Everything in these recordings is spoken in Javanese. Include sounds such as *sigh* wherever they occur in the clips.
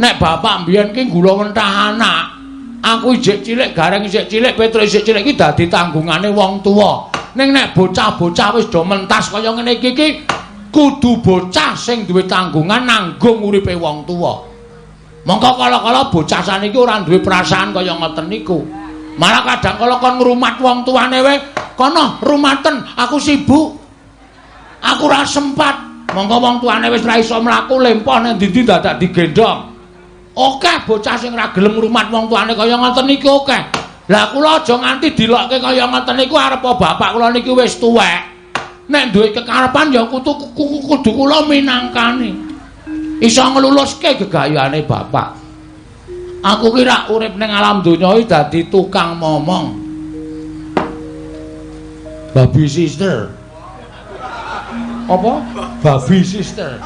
nek bapak mbiyen ki gula mentah anak. Aku isih cilik, gareng isih cilik, Petro isih cilik iki dadi tanggungane wong tuwa. Ning nek bocah-bocah wis do mentas kaya ngene iki ki kudu bocah sing duwe tanggungan nanggung uripe wong tuwa. Mongko kala-kala bocah saniki ora duwe perasaan kaya ngoten niku. Malah kadang kala kon ngrumat wong tuane wae, kono rumaten, aku sibuk. Aku ora sempat. Mongko wong tuane wis ora iso mlaku lempoh nang ndi dadak digendong. Oke bocah sing ora gelem ngrumat wong tuane kaya ngoten niku oke. Lah kula aja nganti dilokke kaya ngoten niku arep bapak kula niki wis tuwek. Nek duwe kekarepan ya kudu kudu kula minangkani. Iso ngluluske gegayane bapak. Aku kira urip ning alam donya iki dadi tukang momong. Babi sister. Apa? Babi sister.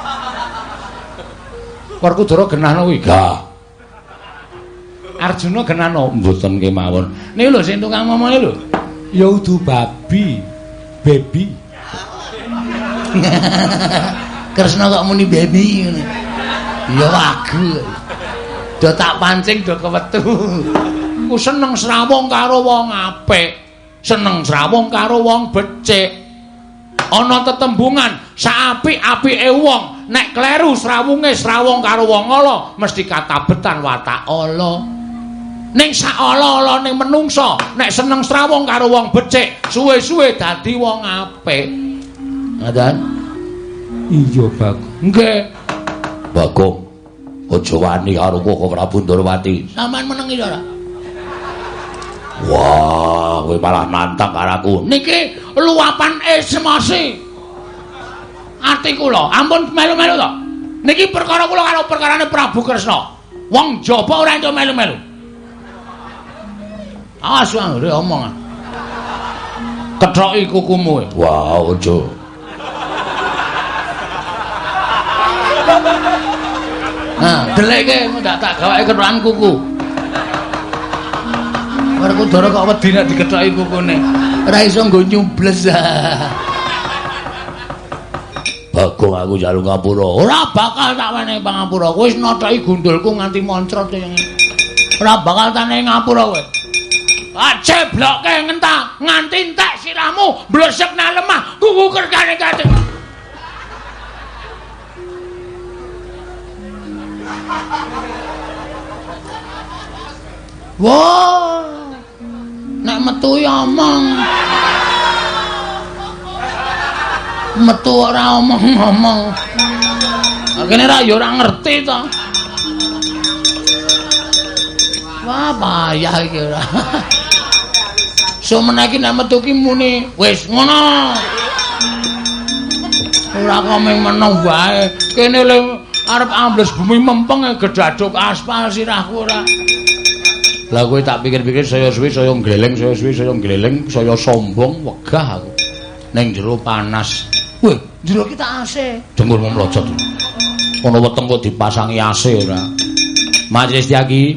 Werkudara genahno kuwi ga. Arjuna genahno mboten kemawon. Niki lho sing tukang momong lho. Ya udu babi. Baby. Kresna kok muni baby ngene. Ya wagu. Do tak pancing do kewetu. Ku seneng srawung karo wong apik. Seneng srawung karo wong becik. Ana tetembungan, saapik-apike wong, nek kleru srawunge srawung karo wong ala, mesti katabetan watak ala. Ning sak ala-alane menungsa, nek seneng srawung karo wong becik, suwe-suwe dadi wong apik. Ngaten? Iya, Bagong. Nggih. Bagong. Aja wani karo Koko Prabu Ndorowati. Saman menengi ora? Wah, kowe malah nantang karo aku. Niki luapan esmosi. Ati kula, ampun melu-melu to. Niki perkara kula karo perkarane Prabu Kresna. Wong jaba ora entuk melu-melu. Awas wae ngene omong. Kethoki kukumu. Wah, aja. Nah, deleke ndak tak gawake kethokan kuku. Werkudara kok wedi nek dikethoki kukune. Ora iso nggo nyubles. *laughs* Bagong aku jalu ngapura. Ora bakal tak wenehi pangapura. Wis nothoki gundulku nganti moncrot yang Ora bakal tak ning ngapura kowe. Aje blokke ngentah nganti entek sirahmu blesek nang lemah kuku kerkane kate. Wah. Nek metu ya omong. Metu ora omong-omong. Kene ra ya ora ngerti to. Wah, payah iki ora. Sumene iki nek metu ki muni wis ngono. Ora komeng meneng wae. Kene le arep ambles bumi mempeng gedaduk aspal sirahku ora. Lah kowe tak pikir-pikir saya suwi saya gleleng, saya suwi saya gleleng, saya sombong, wegah aku. Ning jero panas. Weh, jero kita AC. Dengkulmu mlojot. Ana weteng kok dipasangi AC ora. Majelis Tyagi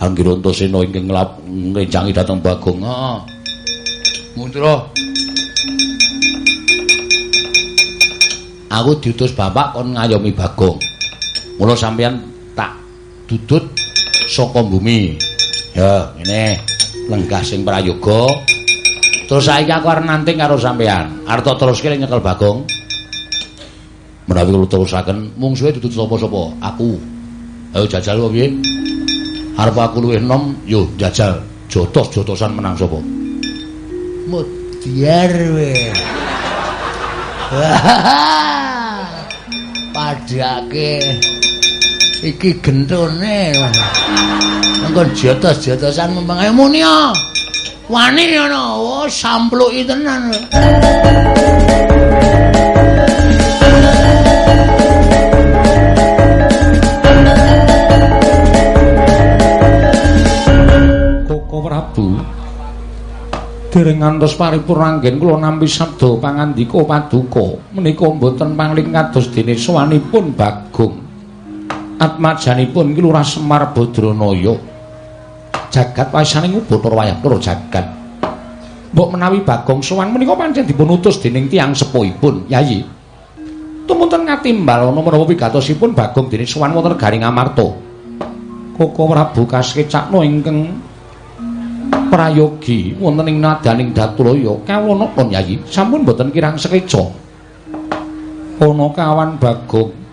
Anggir Antasena ingkang nglap ngrencangi dhateng Bagong. Heeh. Mundura. Aku diutus bapak kon ngayomi Bagong. Mula sampeyan tak dudut saka bumi. Ya, ngene. Lenggah sing prayoga. Terus saiki aku arep nanting karo sampean. Arep teruske nyekel Bagong. Menawi kula terusaken, mung dudut sapa-sapa? Aku. Ayo jajal kok piye? Arep aku luwih enom, yo jajal. Jotos-jotosan menang sapa? Mudyar we. *laughs* Padake. Iki gentone. Engko jotos-jotosan mumpung ayo muni ya. Wani ngono, oh sampluki tenan. Koko Prabu. Dereng ngantos paripurna anggen kula nampi sabda pangandika paduka menika mboten pangling kados dene sowanipun Bagong. Atmajanipun iki Lurah Semar Badranaya. Jagat wasaning Bathara Wayakura jagat. Mbok menawi Bagong sowan menika pancen dipun utus dening tiyang sepuhipun, Yayi. Tumunten ngatimbal ana menapa pigatosipun Bagong dene sowan wonten Garing Amarta. Koko Prabu Kaskecakna ingkang prayogi wonten ing nadaning Datulaya kawula napa Yayi sampun boten kirang sekeca ana kawan Bagong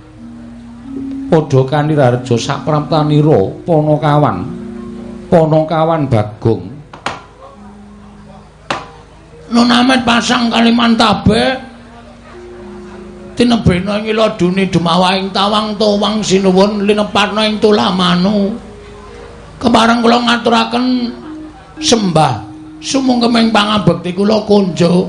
padha kanirarja sapraptanira Panakawan Panakawan Bagong. Nunamet pasang Kalimantabe tinebena ing iladune dumawaing tawang towang sinuwun linepatna ing tulamanu. Kepareng kula ngaturaken sembah. Sumungkeming pangabekti kula kunjuk.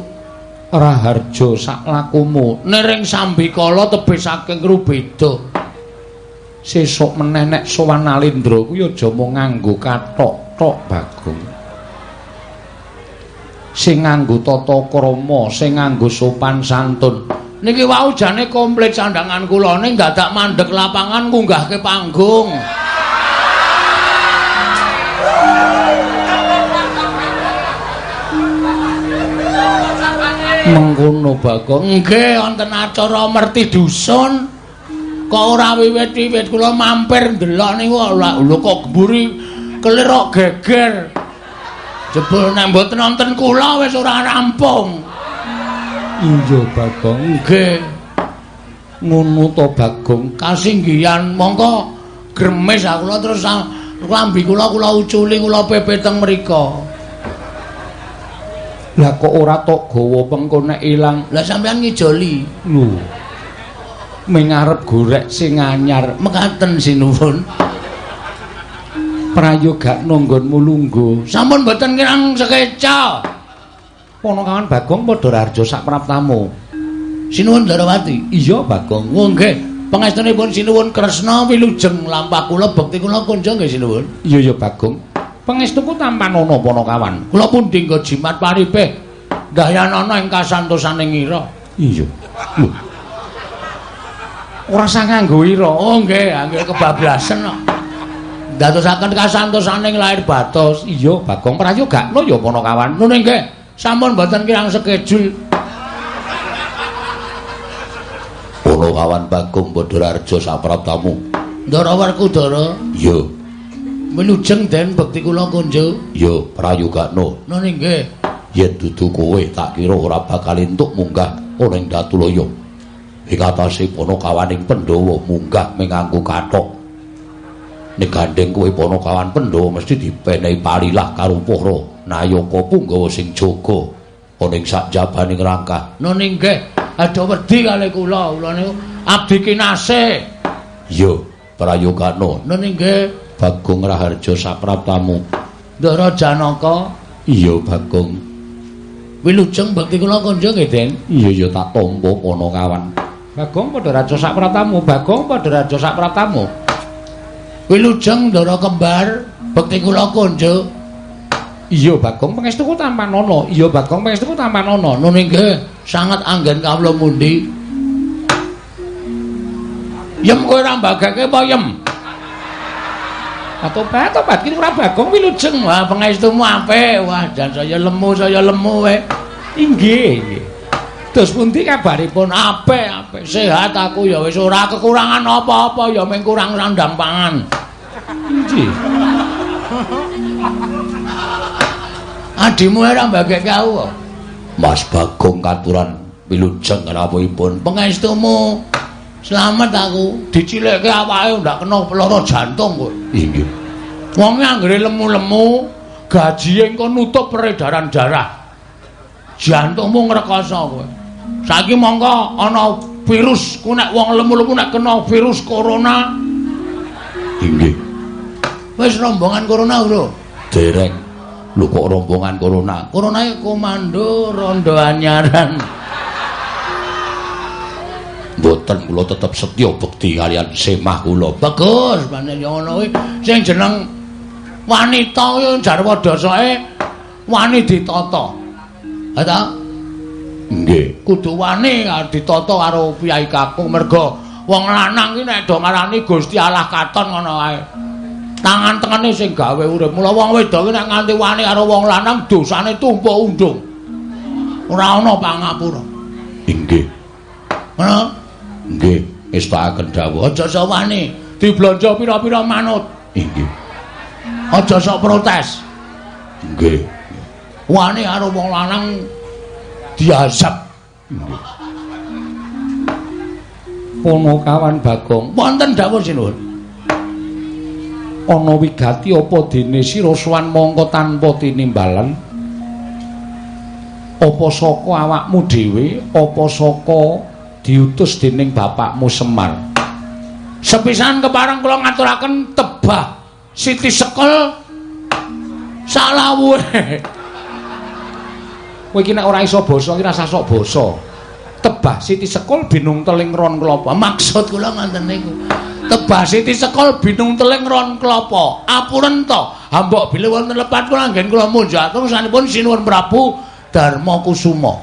Raharja saklakumu. Nering sambikala tebih saking rubeda sesuk meneh nek sowan alindra kuwi aja mung nganggo kathok tok bagong. Sing nganggo tata krama sing nganggo sopan santun. Niki wau jane komplit sandangan kula. Ning dadak mandek lapangan ngunggahke panggung. Mengkono bagong. Nggih wonten acara merti dusun kok ora wiwit-wiwit? Kula mampir ndelok niku lho kok gemburi kelirok geger? Jebul nek mboten wonten kula wis ora rampung. Iya bagong. Nggih. Ngono to bagong? Kasinggihan. Mongko gremes aku terus lambi kula kula uculi kula pepeteng mriku Lah kok ora tok gawa pengko nek ilang. Lah sampean ngijoli. Lho. Mengarep gorek sing anyar. Mekaten sinuwun. Prayoga nonggonmu lungguh. Sampun mboten kirang sekeca. Ponokawan Bagong padha rarjo sak praptamu. Sinuwun Darawati. Iya Bagong. Oh nggih. Pangestunipun sinuwun Kresna wilujeng lampah kula bekti kula kunjung nggih sinuwun. Iya ya Bagong. pangestuku tampan ana Panakawan. Kula pun dinggo jimat paripeh dayanana ing kasantosaning ira. Iya. Ora sang nganggo ira. Oh nggih, nggih kebablasen kok. Dadosaken kasantosaning lair batos. Iya, Bagong Prayoga no ya Panakawan. Nune nggih, sampun mboten kirang skedul. Panakawan Bagong Badararja sapraptamu. Ndara werku, Dara. Iya. Menujeng den bekti kula kunjuk. Ya, prayogano. None nggih. Yen dudu kowe tak kira ora bakal entuk munggah ana ing Datulaya. Ing atase Panakawaning Pandhawa munggah menganggo kathok. Nek gandeng kowe Panakawan Pandhawa mesti dipenehi palilah karo para nayaka punggawa sing jaga ana ing sakjabaning rangkah. None nggih. Ada wedi kali kula, kula niku abdi kinasih. Ya, prayogano. None nggih. Bagong Raharja sapraptamu. Ndara Janaka. Iya, Bagong. Wilujeng bakti kula kanja nggih, Den. Iya ya tak tampa kawan. Bagong padha raja sapraptamu, Bagong padha raja sapraptamu. Wilujeng Ndara kembar bakti kula kanja. Iya, Bagong pangestuku tampan ana. Iya, Bagong pangestuku tampan ana. Nune sanget anggen kawula mundi. Yem kowe ora mbagake apa yem? Atobat, atobat kira ora bagong wilujeng. Wah, pangestumu apik. Wah, jan saya lemu, saya lemu wae. Inggih, nggih. Terus pundi kabaripun? Apik, apik. Sehat aku ya wis ora kekurangan apa-apa ya mung kurang sandang pangan. Inggih. Adimu ora mbagek kau. Mas Bagong katuran wilujeng rawuhipun. Pangestumu Selamat aku dicilekke awake ndak kena lara jantung kowe. Inggih. Wong anggere lemu-lemu, gaji engko nutup peredaran darah. Jantungmu ngrekoso kowe. Saiki mongko ana virus ku nek wong lemu-lemu nek kena virus corona. Inggih. Wis rombongan corona lho. Dereng. Lho kok rombongan corona? Corona komando rondo anyaran. mboten kula tetep setya bekti kalian semah kula. Bagus, panen ngono kuwi. Sing jeneng wanita kuwi jarwa dasake wani ditata. Ha ta? Nggih, kudu wani ditata karo piyai kakung merga wong lanang ki nek do marani Gusti Allah katon ngono wae. Tangan tengene sing gawe urip. Mula wong wedok ki nek nganti wani karo wong lanang dosane tumpuk undung. Ora ana pangapura. Inggih. Ngono? Nggih, wis dawuh. Aja sawani. Diblanja pira-pira manut. Inggih. Aja sok protes. Nggih. Wani karo wong lanang diazab. Ponokawan Bagong, wonten dawuh sinuwun. Ana wigati apa dene sira sowan mongko tanpa tinimbalan? Apa saka awakmu dhewe, apa saka diutus dening bapakmu Semar? Sepisan kepareng kula ngaturaken tebah Siti Sekel salawuhe. *laughs* Kowe iki nek ora iso basa iki rasa sok basa. Tebah Siti Sekul binung teling ron klopo. Maksud kula ngoten niku. Tebah Siti Sekul binung teling ron klopo. Apuren to. Hambok bile wonten lepat kula anggen kula munjak terus sanipun sinuwun Prabu Darma Kusuma.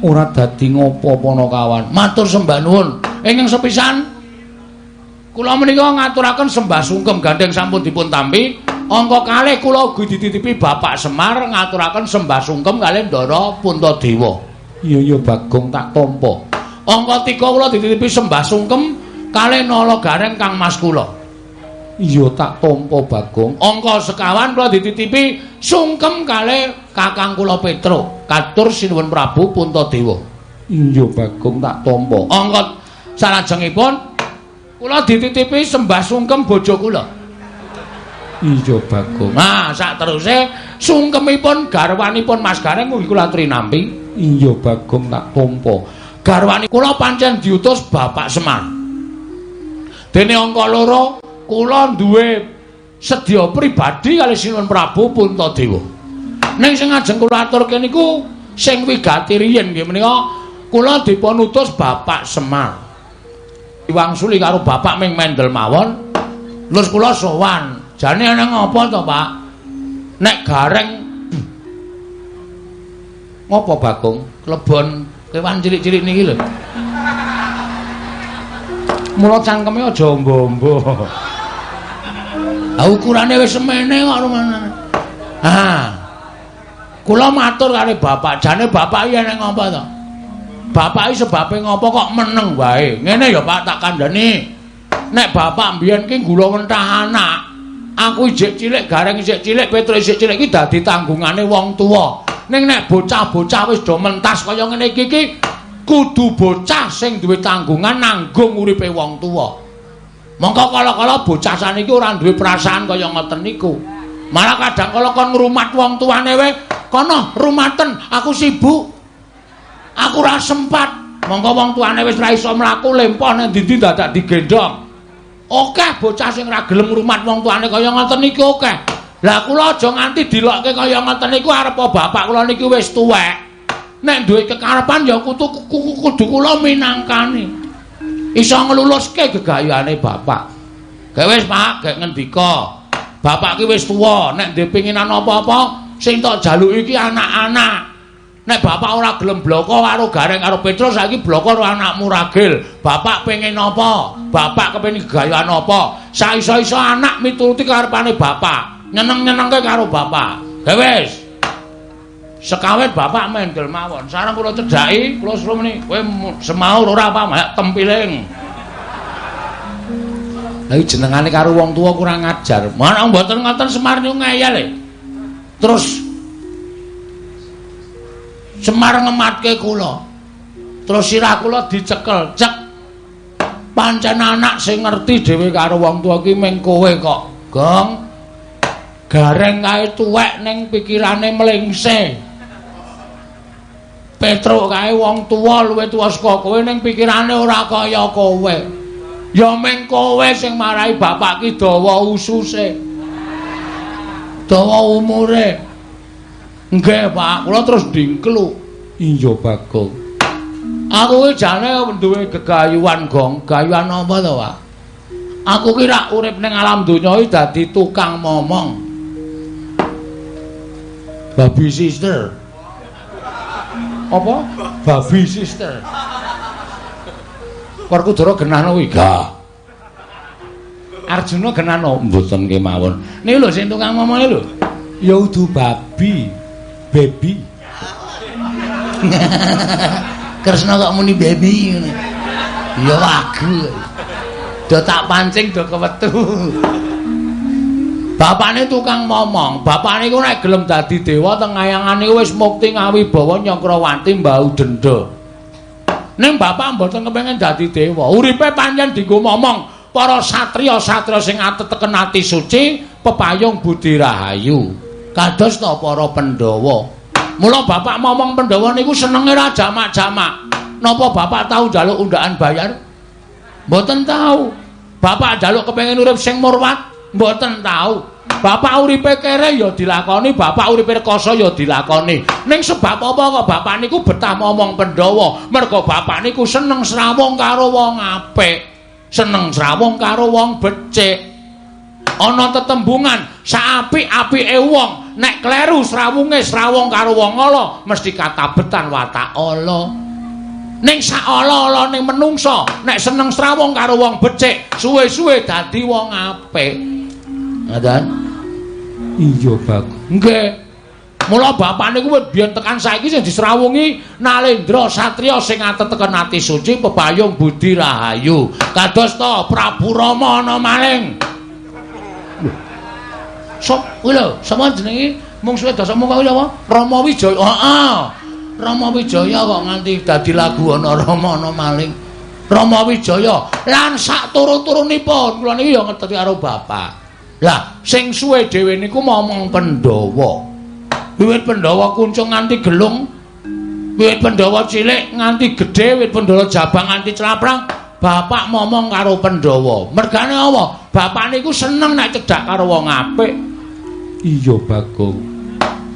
Ora dadi ngopo Panakawan. Matur sembah nuwun. Ingkang sepisan Kula menika ngaturaken sembah sungkem gandeng sampun dipun tampi. Angka kalih kula ugi dititipi Bapak Semar ngaturaken sembah sungkem kalih Ndara Puntadewa. Iya iya Bagong tak tampa. Angka 3 kula dititipi sembah sungkem kalih Nala Gareng Kang Mas kula. Iya tak tampa Bagong. Angka sekawan kula dititipi sungkem kalih Kakang kula Petro. Katur sinuwun Prabu Puntadewa. Iya Bagong tak tampa. Angka salajengipun kula dititipi sembah sungkem bojo kula. Iya Bagong. Nah, sak teruse sungkemipun garwanipun Mas Gareng mugi kula trinampi. Iya Bagong tak tampa. Garwani kula pancen diutus Bapak Semar. Dene angka loro kula duwe sedya pribadi kali Sinuwun Prabu Puntadewa. Ning sing ajeng kula aturke niku sing wigati riyin nggih menika kula dipun utus Bapak Semar. diwangsuli karo bapak ming mendel mawon terus kula sowan jane ana ngopo to pak? Nek gareng. Ngopo bagong? Klebon kewan cilik-cilik niki lho. Mula cangkeme aja ombo-ombo ha ukurane wis semene kok rumane ha. Kula matur karo bapak. Jane bapak iki ana ngopo to? Bapak iki sebabe ngopo kok meneng wae. Ngene ya Pak tak kandhani. Nek bapak mbiyen ki gula wentah anak. Aku isih cilik, gareng isih cilik, Petro isih cilik iki dadi tanggungane wong tuwa. Ning nek bocah-bocah wis do mentas kaya ngene iki ki kudu bocah sing duwe tanggungan nanggung uripe wong tuwa. Mongko kala-kala bocah saniki ora duwe perasaan kaya ngoten niku. Malah kadang kala kon ngrumat wong tuane wae, kono rumaten, aku sibuk. aku ora sempat monggo wong tuane wis ora iso mlaku lempoh nang ndi dadak digendong akeh bocah sing ora gelem ngrumat wong tuane kaya ngoten iki akeh lah kula aja nganti dilokke kaya ngoten niku arep bapak kula niki wis tuwek. Nek duwe kekarepan ya kudu kudu kula minangkani. Iso ngluluske gegayane bapak. Gak wis pak gak ngendika bapak ki wis tuwa nek ndek penginan apa-apa sing tok jaluk iki anak-anak Nek bapak ora gelem bloko karo Gareng karo Petrus saiki bloko karo anakmu Ragil. Bapak pengen apa? Bapak kepengin gayaan apa? Saiso-iso anak mituruti karepane bapak. Nyeneng-nyenengke karo bapak. Ya wis. Sekawet bapak mendel mawon. Sareng kula cedhaki, kula suruh meni, kowe semaur ora apa, mak tempiling. Lah jenengane karo wong tua kurang ajar. Mana mboten ngoten Semar niku ngeyel. E. Terus Semar ngematke kula. Terus sirah kula dicekel, cek. Pancen anak sing ngerti dhewe karo wong tuwa ki mung kowe kok. Gong. Gareng kae tuwek ning pikirane mlengse. Petro kae wong tuwa luwih tuwa saka kowe ning pikirane ora kaya kowe. Ya mung kowe sing marahi bapak ki dawa ususe. Dawa umure. Nggih, Pak. Kula terus dingklu. Iya, Bagong. Aku ki jane duwe gegayuhan, Gong. Gayuhan apa to, Pak? Aku ki rak urip ning alam donya iki dadi tukang momong. Babi sister. Apa? Babi sister. Werkudara genahno kuwi, ga. Arjuna genahno mboten kemawon. Niki lho sing tukang momong lho. Ya udu babi. Baby. Kresna kok muni baby ngene. Ya wagu. Do tak pancing do kewetu. Bapakne tukang momong, bapakne iku nek gelem dadi dewa teng ayangane wis mukti ngawibawa Nyakrawati mbau denda. Ning bapak mboten kepengin dadi dewa, uripe pancen dienggo momong para satriya-satriya sing ateteken ati suci, pepayung budi rahayu. Kados ta para Pandhawa. Mula bapak momong Pandhawa niku senenge ra jamak-jamak. Napa bapak tahu njaluk undakan bayar? Mboten tahu. Bapak njaluk kepengin urip sing murwat? mboten tahu. Bapak uripe kere ya dilakoni, bapak uripe rekoso ya dilakoni. Ning sebab apa kok bapak niku betah ngomong Pandhawa? Mergo bapak niku seneng srawung karo wong apik. Seneng srawung karo wong becik. Ana tetembungan, saapik-apike wong nek kleru srawunge srawung karo wong ala mesti katabetan watak ala. Ning sak ala-ala ning menungsa nek seneng srawung karo wong becik, suwe-suwe dadi wong apik. Ngaten? Iya, Bang. Nggih. Mula bapak niku biyen tekan saiki sing disrawungi Nalendra Satriya sing ateteken ati suci pebayung budi rahayu. Kados to Prabu Rama ana maling. Sop, lho, sapa jenenge? Mung suwe dasa kuwi apa? Rama Wijaya. Heeh. Rama Wijaya kok nganti dadi lagu ana Rama ana maling. Rama Wijaya lan sak turu-turunipun kula niki ya ngeteti karo bapak. Lah, sing suwe dhewe niku momong Pandhawa. Wiwit Pandhawa kuncung nganti gelung, wiwit Pandhawa cilik nganti gedhe, wiwit Pandhawa jabang nganti celaprang, bapak momong karo Pandhawa. Mergane apa? Bapak niku seneng nek cedhak karo wong apik. Iya, Bagong.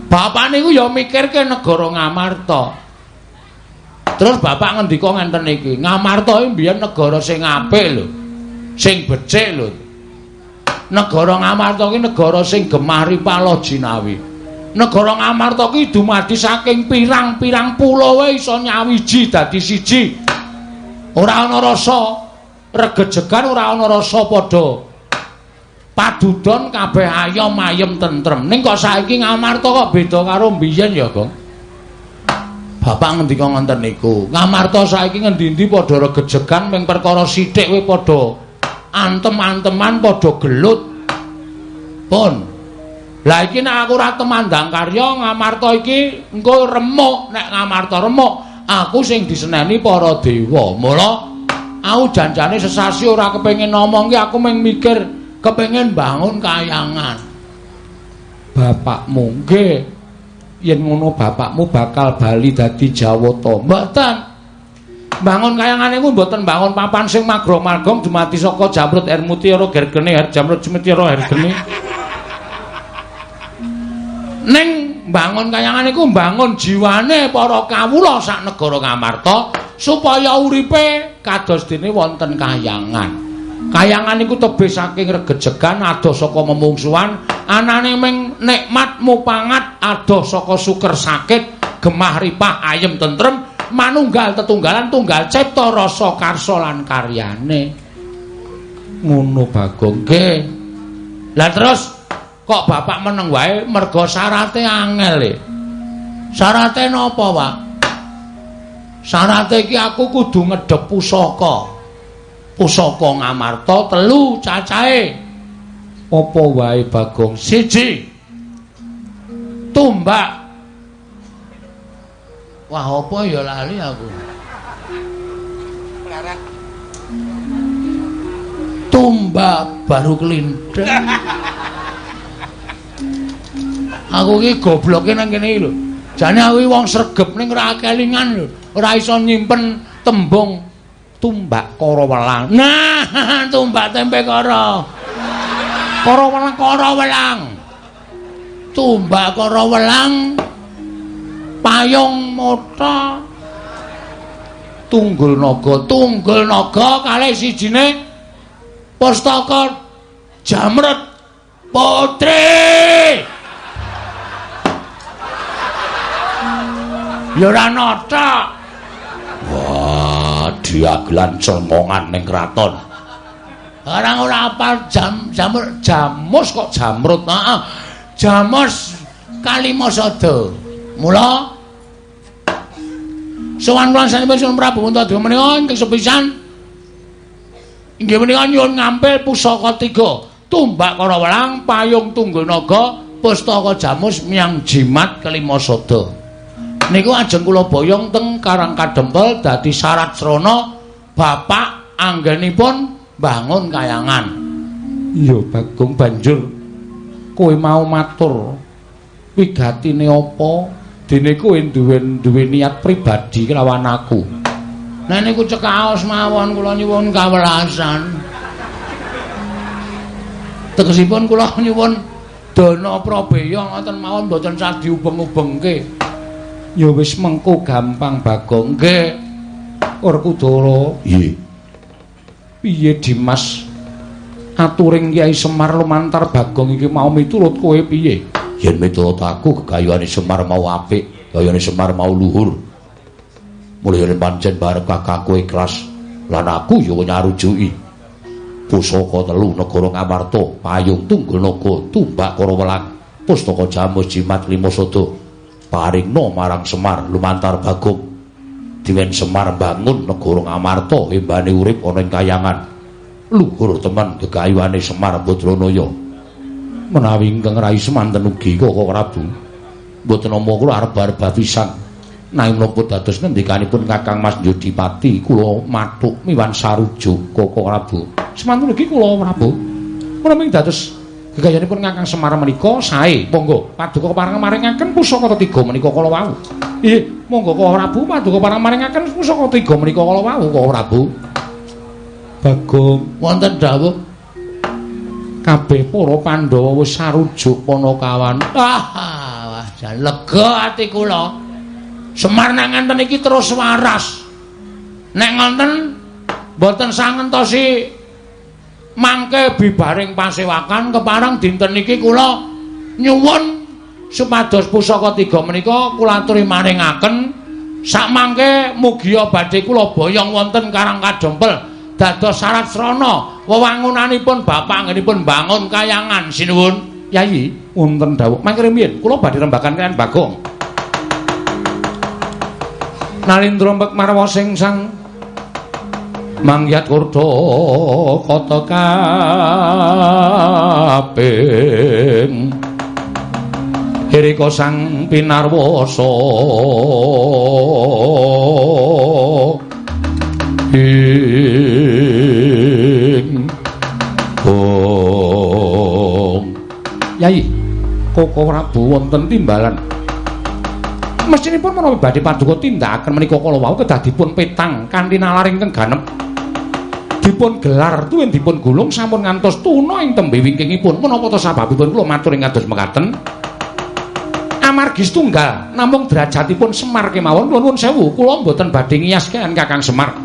Bapak niku ya mikirke negara Ngamarta. Terus bapak ngendika ngenten iki, Ngamarta iki mbiyen negara sing apik lho. Sing becik lho. negara Ngamarta ki negara sing gemah ripala jinawi. Negara Ngamarta ki dumadi saking pirang-pirang pulau wae iso nyawiji dadi siji. Ora ana rasa regejegan, ora ana rasa padha padudon kabeh ayom ayem tentrem. Ning kok saiki Ngamarta kok beda karo mbiyen ya, Gong? Bapak ngendika ngoten niku. Ngamarta saiki ngendi-endi padha regejegan ming perkara sithik wae padha antem-anteman padha gelut. Pun. Lah iki nek aku ora temandang karya ngamarta iki engko remuk nek ngamarta remuk aku sing diseneni para dewa. Mula aku janjane sesasi ora kepengin ngomong ki aku mung mikir kepengin bangun kayangan. Bapakmu nggih yen ngono bapakmu bakal bali dadi Jawata. Mboten. bangun kayangan iku mboten bangun papan sing magro-magong dumati saka jamrut air mutiara gergene air jamrut mutiara air geni ning bangun kayangan iku bangun jiwane para kawula sak negara Ngamarta supaya uripe kados dene wonten kayangan kayangan iku tebih saking regejegan adoh saka memungsuhan. Anane ming nikmat mupangat adoh saka suker sakit gemah ripah ayem tentrem manunggal tetunggalan tunggal cipta rasa karsa lan karyane. Ngono bagong nggih. Lah terus kok bapak meneng wae mergo syarate angel e. Syarate napa Pak? Syarate iki aku kudu ngedhep pusaka pusaka ngamarta telu cacahe apa wae bagong siji tumbak Wah, apa ya lali aku. Tumba baru kelinteng. aku ki gobloke nang kene iki lho. Jane aku wong sregep ning ora kelingan lho. Ora iso nyimpen tembung tumbak kara welang. Nah, *laughs* tumbak tempe kara. Kara welang kara welang. Tumbak kara welang. payung mota tunggul naga tunggul naga kalih sijine pustaka jamret putri ya ora wah diagelan celmongan ning kraton. Orang ora apa jam jamur jamus kok jamrut heeh. Jamus kalimasada. Mula. Sowan kula sanipun Prabu Untadaya menika ingkang sepisan. Inggih menika nyuwun ngampil pusaka tiga. Tumbak karo welang payung tunggul naga pustaka jamus miang jimat kelima sada niku ajeng kula boyong teng Karang Kadempel dadi syarat srana bapak anggenipun bangun kayangan. Iya Bagong banjur. Kowe mau matur. Wigatine apa? Dene kowe duwe duwe niat pribadi kelawan aku. Nah niku cekaos mawon kula nyuwun kawelasan. Tegesipun kula nyuwun dana prabeya ngoten mawon mboten sah diubeng-ubengke. Ya wis mengko gampang Bagong. Nggih. Werkudara. Nggih. Piye Dimas? Aturing Kyai Semar lumantar Bagong iki mau miturut kowe piye? Yen miturut aku gegayuhane Semar mau apik, gayane Semar mau luhur. mulih pancen bareng kakangku ikhlas lan aku ya nyarujuki pusaka telu negara ngamarta payung tunggul naga tumbak karo welang pustaka jamus jimat lima sada paringna marang semar lumantar bagong. Diwen semar bangun negara ngamarta embane urip ana ing kayangan. Luhur teman gegayuhane semar badranaya menawi ingkang rai semanten ugi kok Prabu mboten nampa kula arep-arep pisan nanging menapa dados ngendikanipun Kakang Mas Yudipati kula matuk miwan sarujuk Koko Prabu semantun iki kula Prabu. Menawi dados gegayanipun Kakang Semar menika sae. Monggo paduka parang maringaken pusaka ketiga menika kala wau. Nggih monggo Koko Prabu paduka parang maringaken pusaka ketiga menika kala wau Koko Prabu Bagong wonten dawuh. Kabeh para Pandhawa wis sarujuk Panakawan ah wah jan lega ati kula. Semar nang ngenten iki terus waras. Nek ngonten mboten sangentosi mangke bibaring pasewakan keparang dinten iki kula nyuwun supados pusaka tiga menika kula aturi maringaken. Sak mangke mugia badhe kula boyong wonten Karang Kadompel dados syarat srana. Wewangunanipun bapak anggenipun bangun kayangan. Sinuwun. Yayi wonten dawuh. Mangke riyen kula badhe rembakan kalian Bagong. Nalindra mbek marwa sing sang mangyat kurda kata kaping. Hirika sang pinarwasa. Ing Bong Yai Koko Prabu wonten timbalan. Mestinipun menawi badhe paduka tindakaken menika kala wau kedah dipun petang kanthi nalaring ingkang ganep dipun gelar tuwin dipun gulung sampun ngantos tuna ing tembe wingkingipun menapa to sababipun kula matur ing kados mekaten? Amargi setunggal namung derajatipun Semar kemawon nuwun sewu. Kula mboten badhe ngiyas kan Kakang Semar.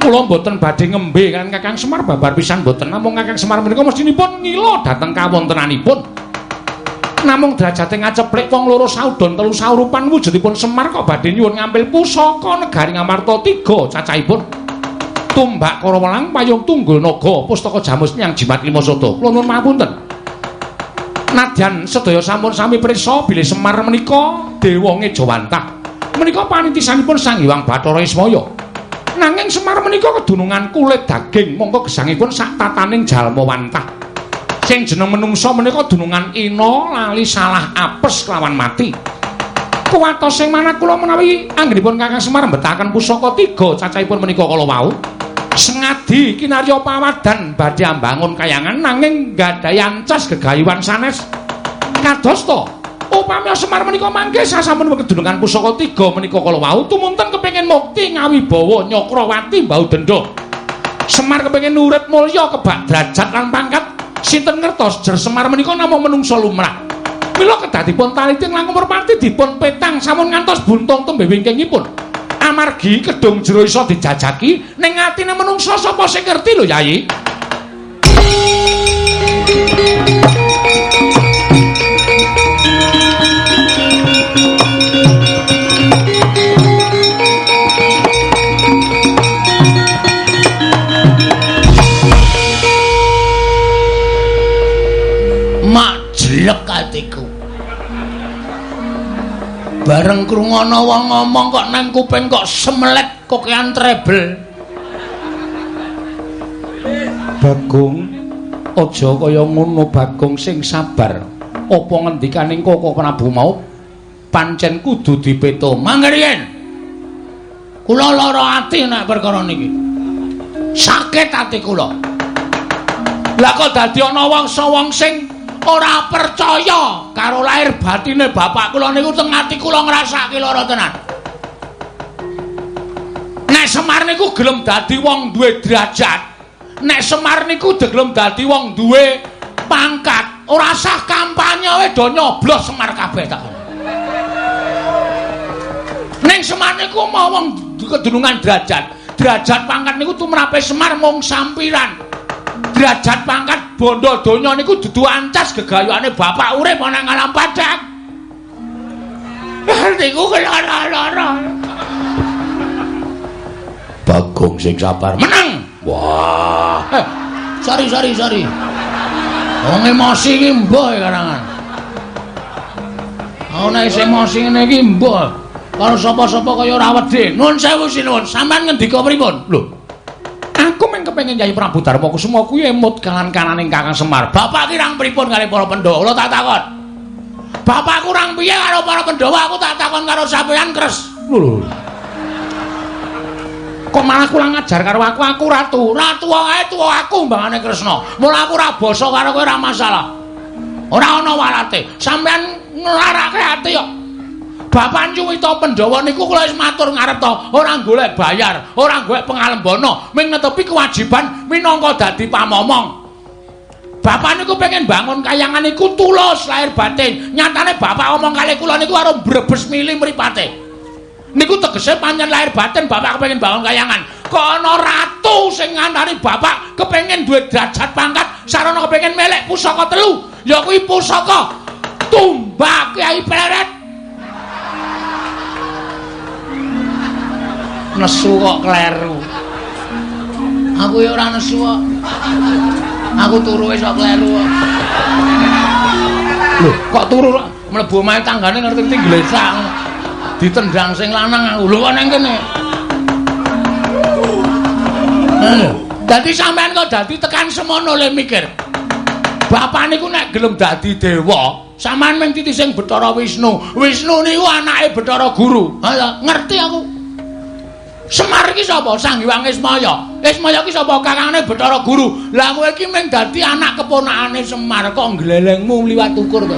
Kula mboten badhe ngembe kan Kakang Semar babar pisan mboten. Namung Kakang Semar menika mestinipun ngila dhateng kawontenanipun. Namung derajate ngaceplik wong loro saudon telu saurupan wujudipun Semar kok badhe nyuwun ngambil pusaka negari Ngamarta 3 cacahipun tumbak karo welang payung tunggul naga pustaka jamus nyang jimat lima sada kula nuwun mapunten nadyan sedaya sampun sami prisa bilih Semar menika dewa ngejawantah menika panitisanipun Sang Hyang Bathara Ismaya. Nanging Semar menika kedunungan kulit daging mongko gesangipun sak tataning jalma wantah. Sing jeneng menungsa menika dunungan ina lali salah apes kelawan mati. Kuwatos sing manah kula menawi anggenipun Kakang Semar mbetahaken pusaka tiga cacahipun menika kala wau. Sengadi kinarya pawadan badhe ambangun kayangan nanging gadhahi ancas gegayuhan sanes. Kados to, upami Semar menika mangke sasampun kedunungan pusaka tiga menika kala wau tumunten kepengin mukti ngawibawa Nyakrawati Mbau Dendha. Semar kepengin urip mulya kebak derajat lan pangkat sinten ngertos jer Semar menika namung menungsa lumrah. Mila kedah dipun taliti langkung merpati dipun petang sampun ngantos buntung tembe wingkingipun. Amargi kedung jero iso dijajaki ning atine menungsa sapa sing ngerti lho Yayi. jelek atiku. Bareng krungono wong ngomong kok nang kuping kok semlet kokean treble. Bagong Aja kaya ngono Bagong sing sabar. Apa ngendikaning Koko Prabu mau pancen kudu dipeto. Mangriyen. Kula lara ati nek perkara niki. Sakit ati kula. Lah kok dadi ana wong-wong sing ora percaya karo lahir batine bapak kula niku teng ati kula ngrasake lara tenan. Nek Semar niku gelem dadi wong duwe derajat. Nek Semar niku gelem dadi wong duwe pangkat, ora sah kampanye wae do nyoblos Semar kabeh tak. Ning Semar niku mau wong kedunungan derajat. Derajat pangkat niku tumrape Semar mung sampiran. Derajat pangkat bondo donya niku dudu ancas gegayane bapak urip ana ngalam padang. Niku kelara-lara. Bagong sing sabar Menang. Wah. Eh, sorry sorry sorry. Wong emosi iki mbah karangan. Ana is emosi ngene iki mbah. Karo sapa-sapa kaya ora wedi. Nuwun sewu sinuwun, sampean ngendika pripun? Lho. Aku mung kepengin Yai Prabu Darma Kusuma kuwi emut kalan-kalaning Kakang Semar. Bapak kirang pripun kali para Pandhawa? Kula tak takon. Bapak kurang piye karo para Pandhawa? Aku tak takon karo sampean kres. Lho. Kok malah kurang ngajar karo aku? Aku ratu. Ratu wae tuwa aku mbangane Kresna. Mula aku ora basa karo kowe ora masalah. Ora ana walate. Sampean nglarake ati kok. Bapak Nyuwita Pandhawa niku kula wis matur ngarep to, ora golek bayar, ora golek pengalembana, ming netepi kewajiban minangka dadi pamomong. Bapak niku pengen bangun kayangan niku tulus lahir batin. Nyatane bapak omong kali kula niku karo brebes mili mripate. Niku tegese pancen lahir batin bapak kepengin bangun kayangan. Kok ana ratu sing ngandani bapak kepengin duwe derajat pangkat, sarana kepengin melek pusaka telu, ya kuwi pusaka Tumbak Kyai Pleret. Nesu kok kleru. Aku ya ora nesu kok. Aku turu wis kok kleru kok. Lho, kok turu mlebu omahe tanggane ngerti-ngerti glesang. Ditendang sing lanang aku. Lho kok nang kene. Dadi sampean kok dadi tekan semono le mikir. Bapak niku nek gelem dadi dewa, sampean mung titising Bathara Wisnu. Wisnu niku anake Bathara Guru. Ha ngerti aku. Semar iki sapa? Sang Hyang Ismaya. Ismaya iki sapa? Kakangane Bathara Guru. Lah kowe iki mung dadi anak keponakane Semar kok glelengmu liwat ukur to.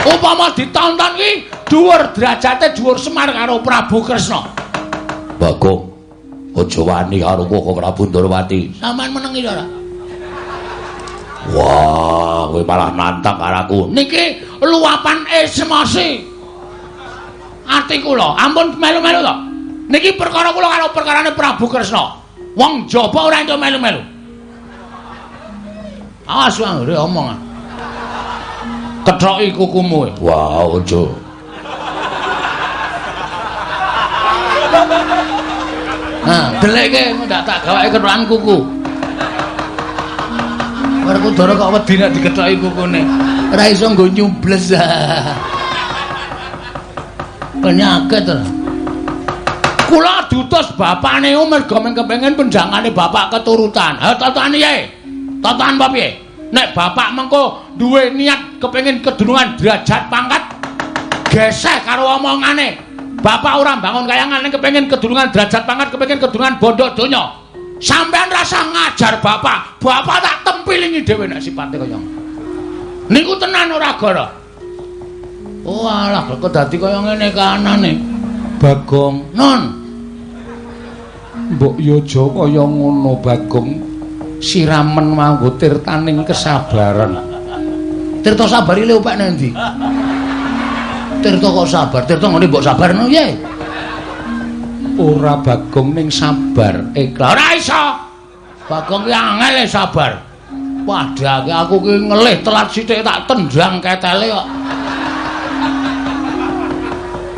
Upama ditonton iki dhuwur derajate dhuwur Semar karo Prabu Kresna. Bagong. Aja wani karo Koko Prabu Ndorowati. Saman meneng iki ora? Wah, kowe malah nantang karaku. Niki luapan emosi. Ati kula. Ampun melu-melu to. Niki perkara kula karo perkarane Prabu Kresna. Wong jaba ora entuk melu-melu. Awas wong ngene omong. Kethoki kukumu. Wah, aja. Nah, delekke ndak tak gawake kethokan kuku. Werku dara kok wedi nek dikethoki kukune. Ora iso nggo nyubles. *laughs* penyakit kula dutus bapane merga men kepengin penjangane bapak keturutan. Ha tatan ye tatan apa piye? Nek bapak mengko duwe niat kepengin kedunungan derajat pangkat geseh karo omongane. Bapak ora bangun kayangan ning kepengin kedunungan derajat pangkat kepengin kedunungan bondo donya. Sampean rasa ngajar bapak. Bapak tak tempilingi dhewe nek sipate kaya niku tenan ora gara Oh alah kok dadi kaya ngene kanane. Bagong, Non. mbok yo aja kaya ngono Bagong. Siramen manggo tirtaning kesabaran. Tirta sabar iki opek nang ndi? Tirta kok sabar? Tirta ngene mbok sabarno ye. Ora Bagong ning sabar, ikhlas. Ora iso. Bagong ki angel sabar. Padha aku ki ngelih telat sithik tak tendang ketele kok.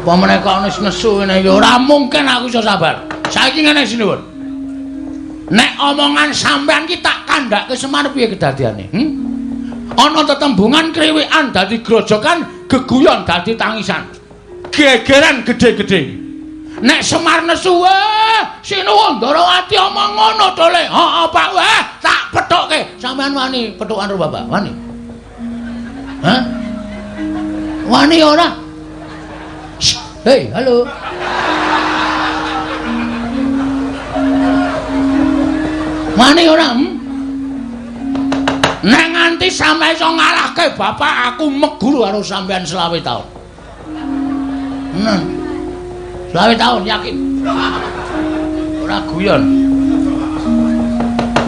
Apa meneh kok wis nesu ngene iki ora mungkin aku iso sabar. Saiki ngene sinuwun. Nek omongan sampean ki tak kandhake Semar piye kedadiane? Hm? Ana tetembungan kriwikan dadi grojokan, geguyon dadi tangisan. Gegeran gedhe-gedhe. nek Semar nesu sinuwun Darawati omong ngono to le heeh Pak weh tak pethokke sampean wani pethokan karo Bapak wani Hah wani ora Hei halo Wani ora hmm? Nek nganti sampe iso ngalahke bapak aku meguru karo sampean selawe taun. Nah. Selawe taun yakin. Ora guyon.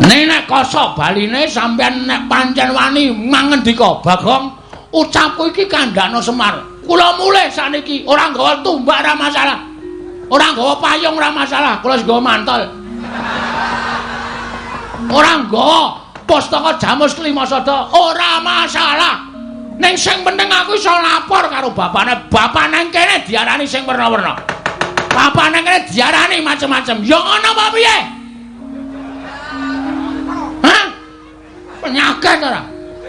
Nenek koso baline sampean nek pancen wani mangendika Bagong ucapku iki kandhane Semar. Kula mulih saniki ora nggawa tumbak ora masalah. Ora nggawa payung ora masalah, kula nggawa mantel. Ora nggawa pustaka jamus kelima sada ora masalah. Ning sing penting aku iso lapor karo bapane bapak nang kene diarani sing werna-werna. Bapak nang kene diarani macem-macem. Ya ngono apa piye? Hah? Penyakit ora?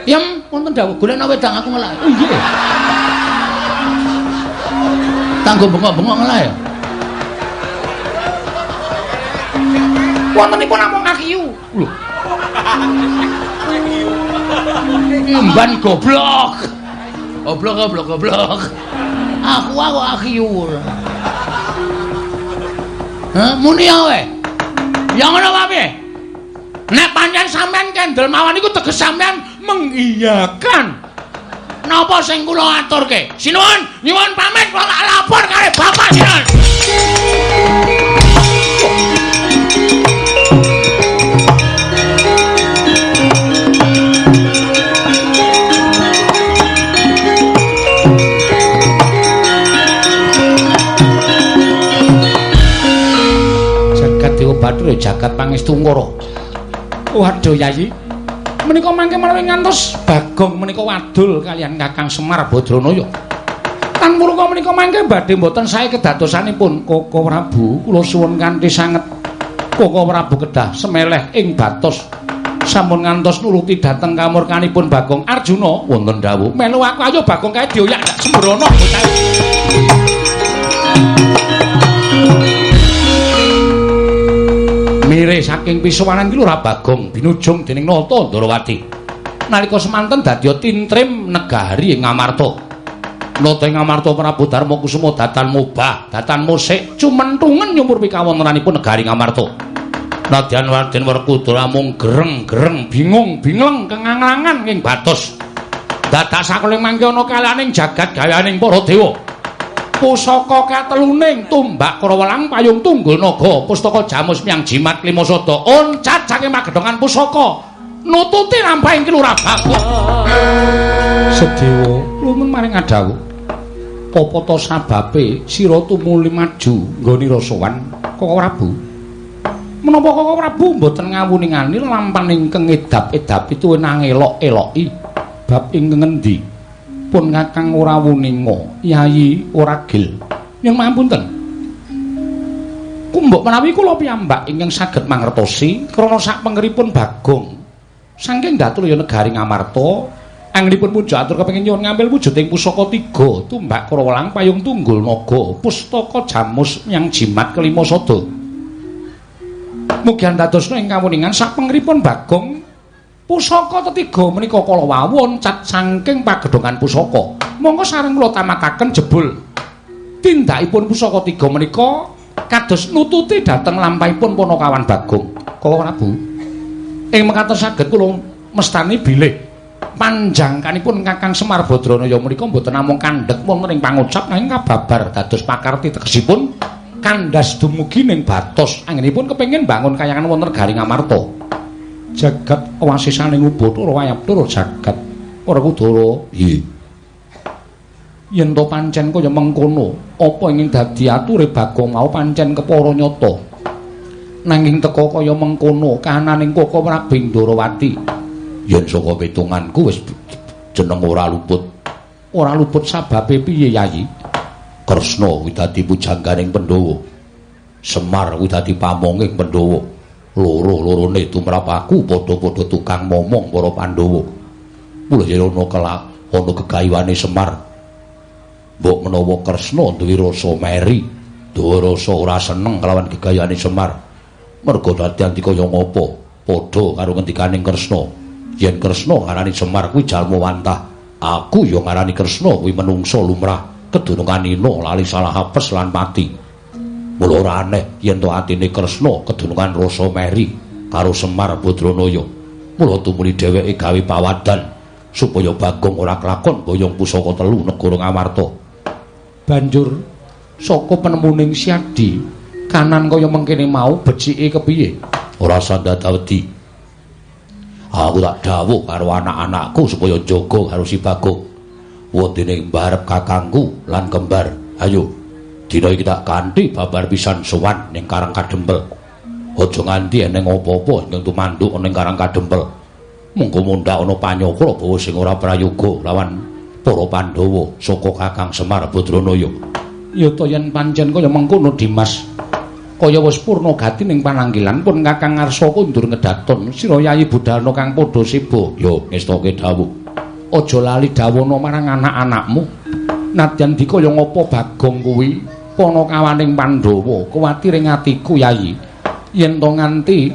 Ya wonten dawuh golekno wedang aku ngelak. Oh iya tanggo bengok-bengok ngelak ya wontenipun namung akiyu lho Mban goblok. Goblok goblok goblok. Aku aku akhiur. Hah, muni ae. Ya ngono wae. Nek pancen sampean kendel mawon iku teges sampean mengiyakan. Napa sing kula aturke? Sinuwun, nyuwun pamit kula lapor kare bapak sinuwun. Bathara jagat pangestu ngoro. Waduh Yayi. Menika mangke menawi ngantos Bagong menika wadul kalian Kakang Semar Badranaya. Tan murka menika mangke badhe mboten sae kedatosanipun Koko Prabu kula suwun kanthi sanget. Koko Prabu kedah semeleh ing batos sampun ngantos nuruti dhateng kamurkanipun Bagong Arjuna wonten dawuh melu aku ayo Bagong kae dioyak sembrono bocah. Mire saking pisuwanan iki lho Bagong binujung dening Nata Ndarawati. Nalika semanten dadi tintrim negari ing Ngamarta. Nata ing Ngamarta Prabu Darma Kusuma datan mubah, datan musik cumentungan nyumur pikawontenanipun negari Ngamarta. Nadyan Warden Werkudara mung gereng-gereng bingung-bingung kenganglangan ing batos. Dadak sakeling mangke ana kalaning jagat gayaning para dewa. Pusaka kateluning tumbak krawelang payung tunggul naga pustaka jamus miyang jimat lima sada oncat saking magedhongan pusaka. Nututi lampahing kelurah bakok sedewa lumen maring adawuh apa to sababe sira tumuli maju nggone rasawan koko prabu. Menapa koko prabu mboten ngawuningani lampaning kengedap edap itu nang elok-eloki? Bab ing ngendi pun ngakang ora wuninga yayi ora gil yang mampunten kumbok menawi kula piyambak ingkang saged mangertosi krana sak pengeripun bagong. Saking datul ya negari ngamarta anggenipun puja atur kepengin nyuwun ngambil wujuding pusaka tiga tumbak krawalang payung tunggul naga pustaka jamus yang jimat kelima sada. Mugi antadosna ing kawuningan sak pengeripun bagong pusaka tetiga menika kala wawon cat saking pagedhongan pusaka. Monggo sareng kula tamataken jebul. Tindakipun pusaka tiga menika kados nututi dhateng lampahipun Panakawan Bagong. Koko Prabu ing mekaten saged kula mestani bilih panjangkanipun Kakang Semar Badranaya menika mboten namung kandhek wonten ing pangucap nanging kababar dados pakarti tegesipun kandas dumugi ning batos. Anggenipun kepengin bangun kayangan wonten Garing Amarta jagat wasisaning Ubathara wayaptura jagat ora kudara. Nggih. Yen to pancen kaya mengkono apa ingin dadi ature Bagong mau pancen kepara nyata? Nanging teka kaya mengkono kananing Koko Prabing Ndarawati yen saka pitunganku wis jeneng ora luput. Ora luput sababe piye Yayi Kresna kuwi dadi pujangganing Pandhawa. Semar kuwi dadi pamonging Pandhawa loro-lorone tumrap aku padha-padha tukang momong para Pandhawa. Mula yen ana kelak ana gegayuhane Semar. Mbok menawa Kresna duwe rasa meri, Durasa ora seneng kelawan gegayane Semar. Merga dadi anti kaya ngopo? Padha karo ngendikaning Kresna. Yen Kresna ngarani Semar kuwi jalma wantah, aku ya ngarani Kresna kuwi menungso lumrah. Kedunungan ino lali salah apes lan mati. Mula ora aneh yen to atine Kresna kedunungan rasa meri karo Semar Badranaya. Mula tumuli dheweke gawe pawadan supaya Bagong ora kelakon boyong pusaka telu negara Ngamarta. Banjur saka penemuning Siadi kanan kaya mengkene mau becike kepiye? Ora sandata-wedi. Aku tak dawuh karo anak-anakku supaya jaga karo si Bagong. Wondene mbarep kakangku lan kembar. Ayo, dina iki tak kanthi babar pisan sowan ning Karang Kadempel. Aja nganti eneng apa-apa ing tumanduk ning Karang Kadempel. Mengko mundhak ana panyokra bawa sing ora prayoga lawan para Pandhawa saka Kakang Semar Badranaya. Ya to yen pancen kaya mengkono Dimas. Kaya wis purna gati ning pananggilan pun Kakang Arsa kundur ngedaton sira Yayi Budana kang padha sibo. Ya ngestoke dawuh. Aja lali dawana marang anak-anakmu. Nadyan dikaya ngapa Bagong kuwi panakawaning Pandhawa. Kuwatir ing atiku Yayi yen to nganti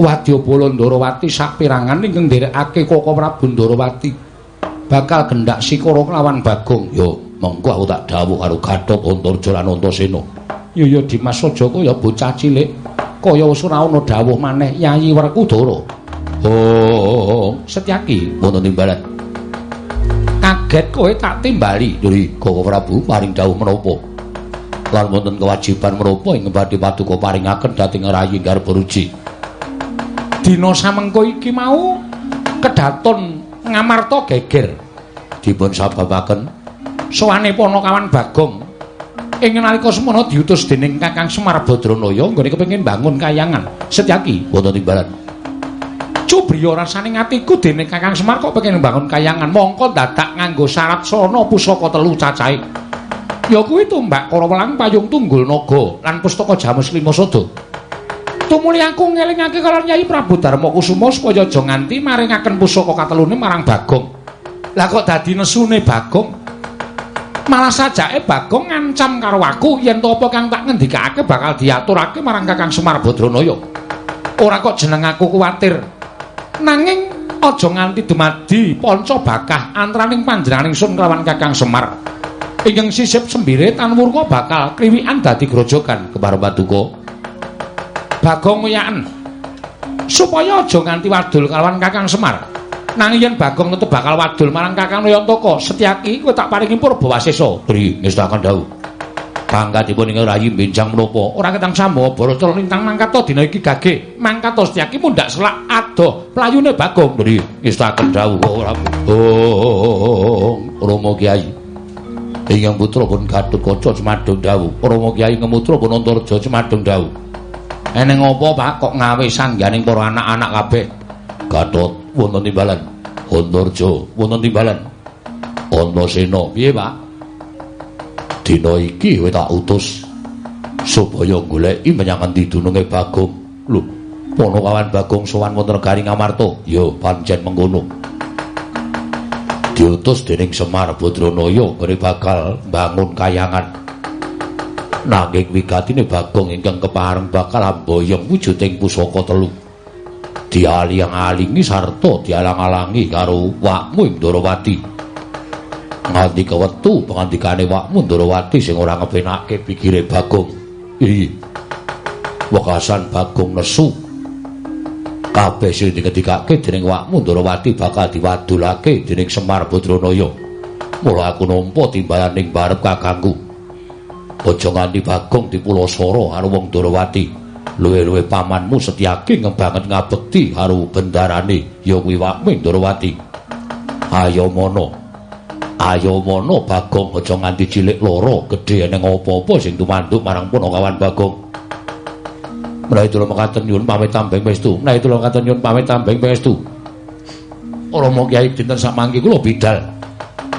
Wadyabala Ndarawati saperangan ingkang nderekake Koko Prabu Ndarawati bakal gendak sikara kelawan Bagong. Yo, mengko aku tak dawuh karo Gatot Antarja lan Antasena. Yo yo Dimas aja kaya bocah cilik, kaya wis ora ana dawuh maneh Yayi Werkudara. Oh, Setyaki wonten timbalan. Kaget kowe tak timbali, Duri Koko Prabu paring dawuh menapa? Lan wonten kewajiban menapa ing badhe paduka paringaken dhateng rayi ruji. Dina samengko iki mau kedaton Ngamarta geger. Dipun sababaken sowane Panakawan Bagong ing nalika semana diutus dening Kakang Semar Badranaya nggone kepengin bangun kayangan. Setyaki wonten timbalan. Cubriya rasane ngatiku dening Kakang Semar kok pengen bangun kayangan mongko dadak nganggo syarat sono pusaka telu cacahe. Ya kuwi tumbak Karawelang payung tunggul naga lan pustaka Jamus Lima Sada. Tumuli aku ngelingake karo Nyai Prabu Darma Kusuma supaya aja nganti maringaken pusaka katelune marang Bagong. Lah kok dadi nesune Bagong? Malah sajake Bagong ngancam karo aku yen to apa kang tak ngendikake bakal diaturake marang Kakang Semar Badranaya. Ora kok jeneng aku kuwatir. Nanging aja nganti dumadi panca bakah antaraning panjenenganing sun kelawan Kakang Semar. Ingkang sisip sembirit tan murka bakal kriwikan dadi grojogan kembar paduka. Bagong nguyaken supaya aja nganti wadul kalawan Kakang Semar. Nanging yen Bagong tetep bakal wadul marang Kakang Nayantaka, Setyaki kowe tak paringi Purbawasesa. Tri ngestakan dawuh. Pangkatipun ing rayi benjang menapa? Ora ketang sambo Baracara lintang mangkata dina iki gage. Mangkata Setyaki mundak selak adoh playune Bagong. Tri ngestakan dawuh ora. Oh, Rama Kyai. Ingkang putra pun Gatut Kaca dawuh. Rama Kyai ngemutra pun Antarja Cemadung dawuh. Eneng apa Pak kok ngawe sangganing para anak-anak kabeh? Gatot wonten timbalan. Antarja wonten timbalan. Antasena piye Pak? Dina iki kowe tak utus supaya goleki menyang endi dununge Bagong. Lho, Panakawan Bagong sowan wonten negari Ngamarta. Ya pancen mengkono. Diutus dening Semar Badranaya kene bakal bangun kayangan. nanging wigatine Bagong ingkang kepareng bakal amboyong wujuding pusaka telu. Dialing-alingi sarta dialang-alangi karo wakmu ing Ndarawati. Nganti kewetu pangandikane wakmu Ndarawati sing ora ngepenake pikire Bagong. Iki wekasan Bagong nesu. Kabeh sing diketikake dening wakmu Ndarawati bakal diwadulake dening Semar Badranaya. Mula aku nampa timbalan ning barep kakangku. Aja nganti Bagong dipulasara karo wong Darawati. Luwe-luwe pamanmu Setyaki ngembanget ngabekti karo bendarane ya kuwi Wakming Darawati. Ayo mono. Ayo mono Bagong aja nganti cilik loro, gedhe eneng apa-apa sing tumanduk marang Punakawan Bagong. Menawi kula mekaten nyuwun pamit tambeng pestu. Menawi kula mekaten nyuwun pamit tambeng pestu. Rama Kyai dinten samangke kula bidal.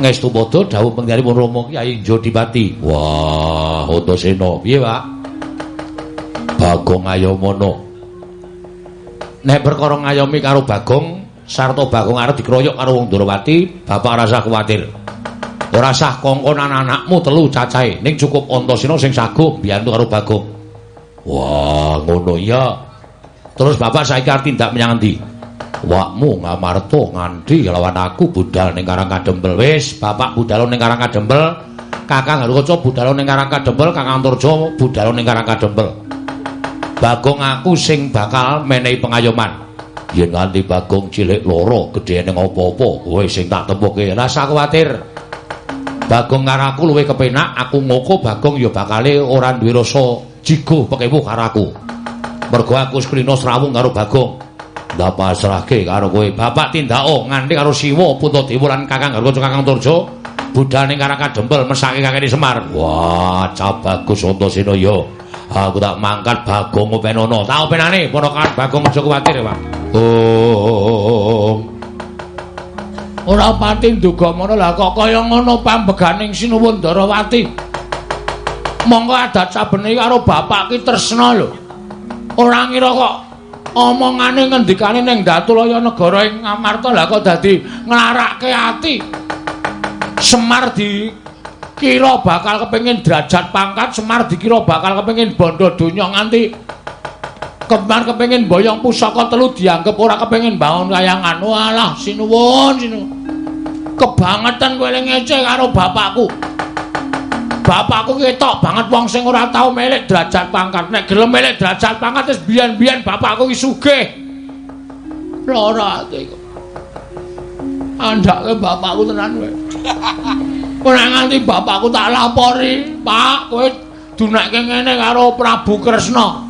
ngestu padha dawuh penggalipun Rama Kyai Jodipati. Wah, Antasena, piye, Pak? Bagong Ayamana. Nek perkara ngayomi karo Bagong sarta Bagong arep dikeroyok karo wong Durawati, Bapak rasa kuwatir. Ora sah kongkonan anakmu telu cacahe, ning cukup Antasena sing saguh biyantu karo Bagong. Wah, ngono ya. Terus bapak saiki arep tindak menyang endi? Wakmu ngamarta nganti lawan aku budal ning Karang Kadempel. Wis, bapak budal ning Karang Kadempel. Kakang Harukaca budal ning Karang Kadempel, Kakang Antarja budal ning Karang Kadempel. Bagong aku sing bakal menehi pengayoman. Yen nganti Bagong cilik loro, gedhe ning apa-apa, kowe sing tak tempuke. Rasa kuwatir. Bagong karo aku luwih kepenak, aku ngoko Bagong ya bakale ora duwe rasa jigo pekewu karo aku. Mergo aku skrina srawung karo Bagong. Ndak pasrahke karo kowe. Bapak tindako nganti karo Siwa Puntadewa lan Kakang Garwa Kakang Turjo budhane karo Kadempel mesake Kakang Semar. Wah, ca bagus Antasena ya. Aku tak mangkat Bagong openono. Tak openane para kan Bagong aja kuwatir, Pak. Oh. Ora pati nduga ngono lah kok kaya ngono pambeganing Sinuwun Darawati. Monggo adat saben iki karo bapak ki tresna lho. Ora ngira kok omongane ngendikane ning Datulaya negara ing Ngamarta lah kok dadi nglarake ati. Semar di kira bakal kepengin derajat pangkat, Semar dikira bakal kepengin bondo donya nganti Kemar kepengin boyong pusaka telu dianggep ora kepengin bangun kayangan. Walah, sinuwun, sinuwun. Kebangetan kowe ngece karo bapakku. Bapakku ketok banget wong sing ora tau melek derajat pangkat. Nek gelem melek derajat pangkat wis biyen-biyen bapakku ki sugih. Lara ati kok. Andake bapakku tenan kowe. Ora nganti bapakku tak lapori, Pak, kowe dunekke ngene karo Prabu Kresna.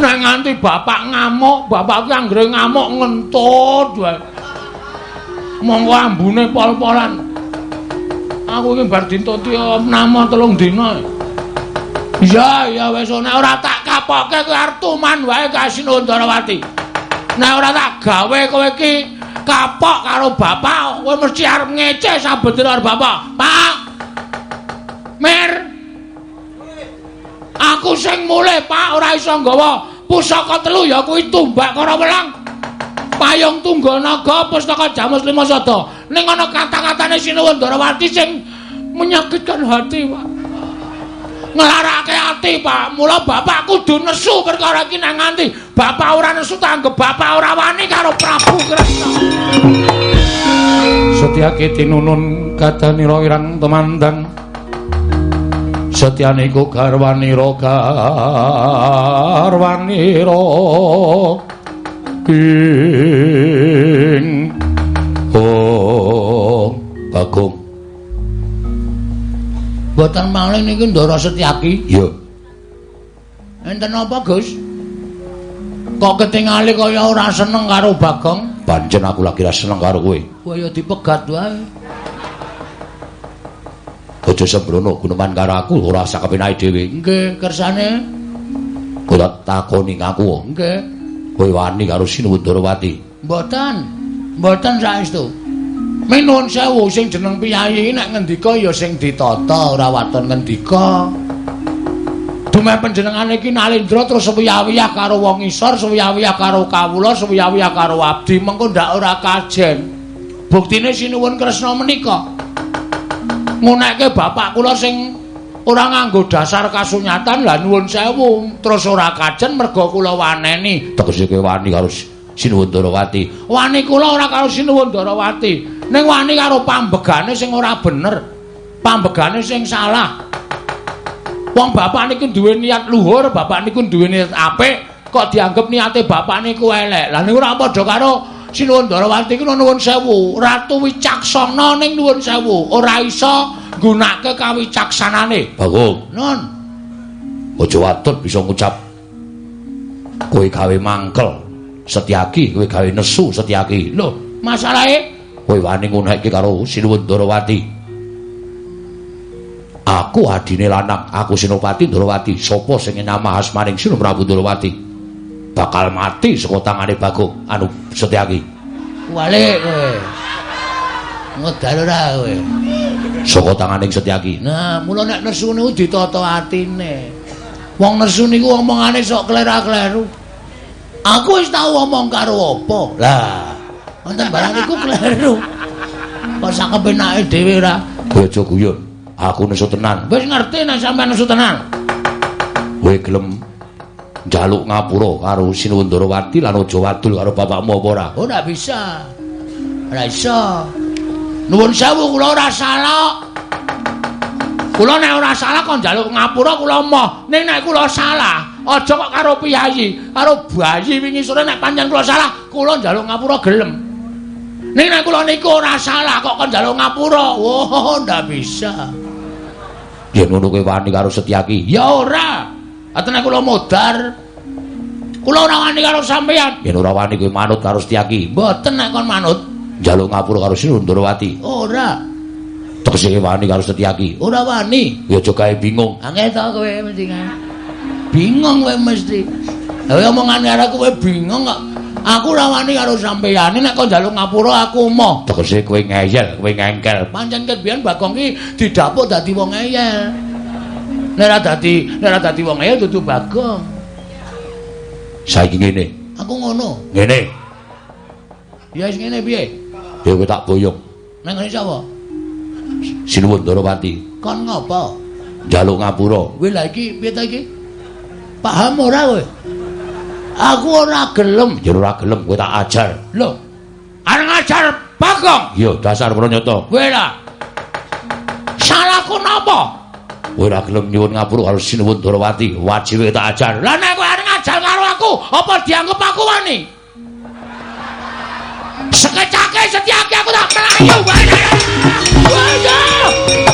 Nek nganti bapak ngamuk, bapak ki anggere ngamuk ngentut wae. Monggo ambune pol-polan. Aku iki bar dintuti nama telung dina. Iya, iya wis nek ora tak kapoke kowe arep tuman wae Kasinuwun Darawati. Nek ora tak gawe kowe iki kapok karo bapak, kowe mesti arep ngece saben dina karo bapak. Pak. Mir. Aku sing mulih, Pak, ora iso nggawa pusaka telu ya kuwi tumbak karo welang. Payung tunggal naga pustaka Jamus Lima Sada. Ning ana kata-katane Sinuwun Darawati sing menyakitkan hati, Pak. Nglarake ati, Pak. Mula bapak kudu nesu perkara iki nang nganti bapak ora nesu tanggep bapak ora wani karo Prabu Kresna. Setyake tinunun kadanira irang temandang. Setyane iku garwanira garwanira ing Bagong Mboten malih niki Ndara Setyaki. ya Enten apa, Gus? Kok ketingali kaya ora seneng karo Bagong? pancen aku lagi ra seneng karo kowe Kaya dipegat wae. aja sembrono guneman karo aku ora sak kepenake dhewe Nggih, kersane. tak takoni ngaku Nggih. kowe wani karo Sinuwun Darawati Mboten. Mboten saestu. Minuwun sewu sing jeneng piyayi nek ngendika ya sing ditata ora waton ngendika. Dume panjenengane iki Nalendra terus suwiyah-wiyah karo wong isor, suwiyah-wiyah karo kawula, suwiyah-wiyah karo abdi, mengko ndak ora kajen. Buktine Sinuwun Kresna menika ngunekke bapak kula sing ora nganggo dasar kasunyatan lah nuwun sewu terus ora kajen merga kula waneni tegese wani karo Sinuwun Darawati wani kula ora karo Sinuwun Darawati ning wani karo pambegane sing ora bener pambegane sing salah. Wong bapak niku duwe niat luhur bapak niku duwe niat apik kok dianggep niate bapak niku elek lah niku ora padha karo Sinuwun Darawati ku nuwun sewu. Ratu wicaksana ning nuwun sewu. Ora iso nggunakake kawicaksanane. Bagong nun. Aja watut bisa ngucap kowe gawe mangkel Setyaki kowe gawe nesu Setyaki. Lho masalahe kowe wani ngunekke karo Sinuwun Darawati aku adine lanang aku Sinopati Darawati sapa sing nama asmaning Sinu Prabu Darawati bakal mati saka tangane Bagong. Anu Setyaki walik kowe ngedal ora kowe saka tanganing Setyaki Nah, mula nek nesu niku ditata atine. Wong nesu niku omongane sok klera-kleru. Aku wis tau omong karo apa? Lah, wonten barang iku kleru. Kok sak kepenake dhewe ora aja guyon. Aku nesu tenan. Wis ngerti nek sampean nesu tenan. Kowe gelem njaluk ngapura karo Sinuwundarawati lan aja wadul karo bapakmu apa ora? Ora bisa. Ora iso. Nuwun sewu kula ora salah. Kula nek ora salah kok njaluk ngapura kula moh. Ning nek kula salah, aja kok karo piyayi, karo bayi wingi sore nek pancen kula salah, kula njaluk ngapura gelem. Ning nek kula niku ora salah kok kon njaluk ngapura. Oh, ndak bisa. Yen ngono kowe wani karo Setyaki. Ya ora. Atene kula modar. Kula ora wani karo sampeyan. Yen ora wani kowe manut karo Setyaki, Mboten nek kon manut. njaluk ngapura karo Sinuwundarawati. Ora. Tegese wani karo Setyaki. Ora wani. Ya aja gawe bingung. Angel to kowe mesti. Bingung kowe mesti. Lah omongane arek kowe bingung kok. Aku ora wani karo sampeyan nek kok njaluk ngapura aku moh. Tegese kowe ngeyel, kowe ngengkel. Pancen ket biyen Bagong ki didapuk dadi wong ngeyel. Nek ora dadi nek ora dadi wong ngeyel dudu Bagong. Saiki ngene. Aku ngono. Ngene. Ya wis ngene piye? Ya kowe tak boyong. Nang ngene sapa? Sinuwundarawati Kon ngopo? njaluk ngapura. Kowe lha iki piye ta iki? Paham ora kowe? Aku ora gelem. Yen ora gelem kowe tak ajar. Lho. Arep ngajar Bagong. Iya, dasar pranyata. Kowe lah. Salahku napa? Kowe ora gelem nyuwun ngapura karo Sinuwundarawati, wajibe tak ajar. Lah nek kowe arep ngajar karo aku, apa dianggep aku wani? Sekecake setiake aku tak melayu. Wayo!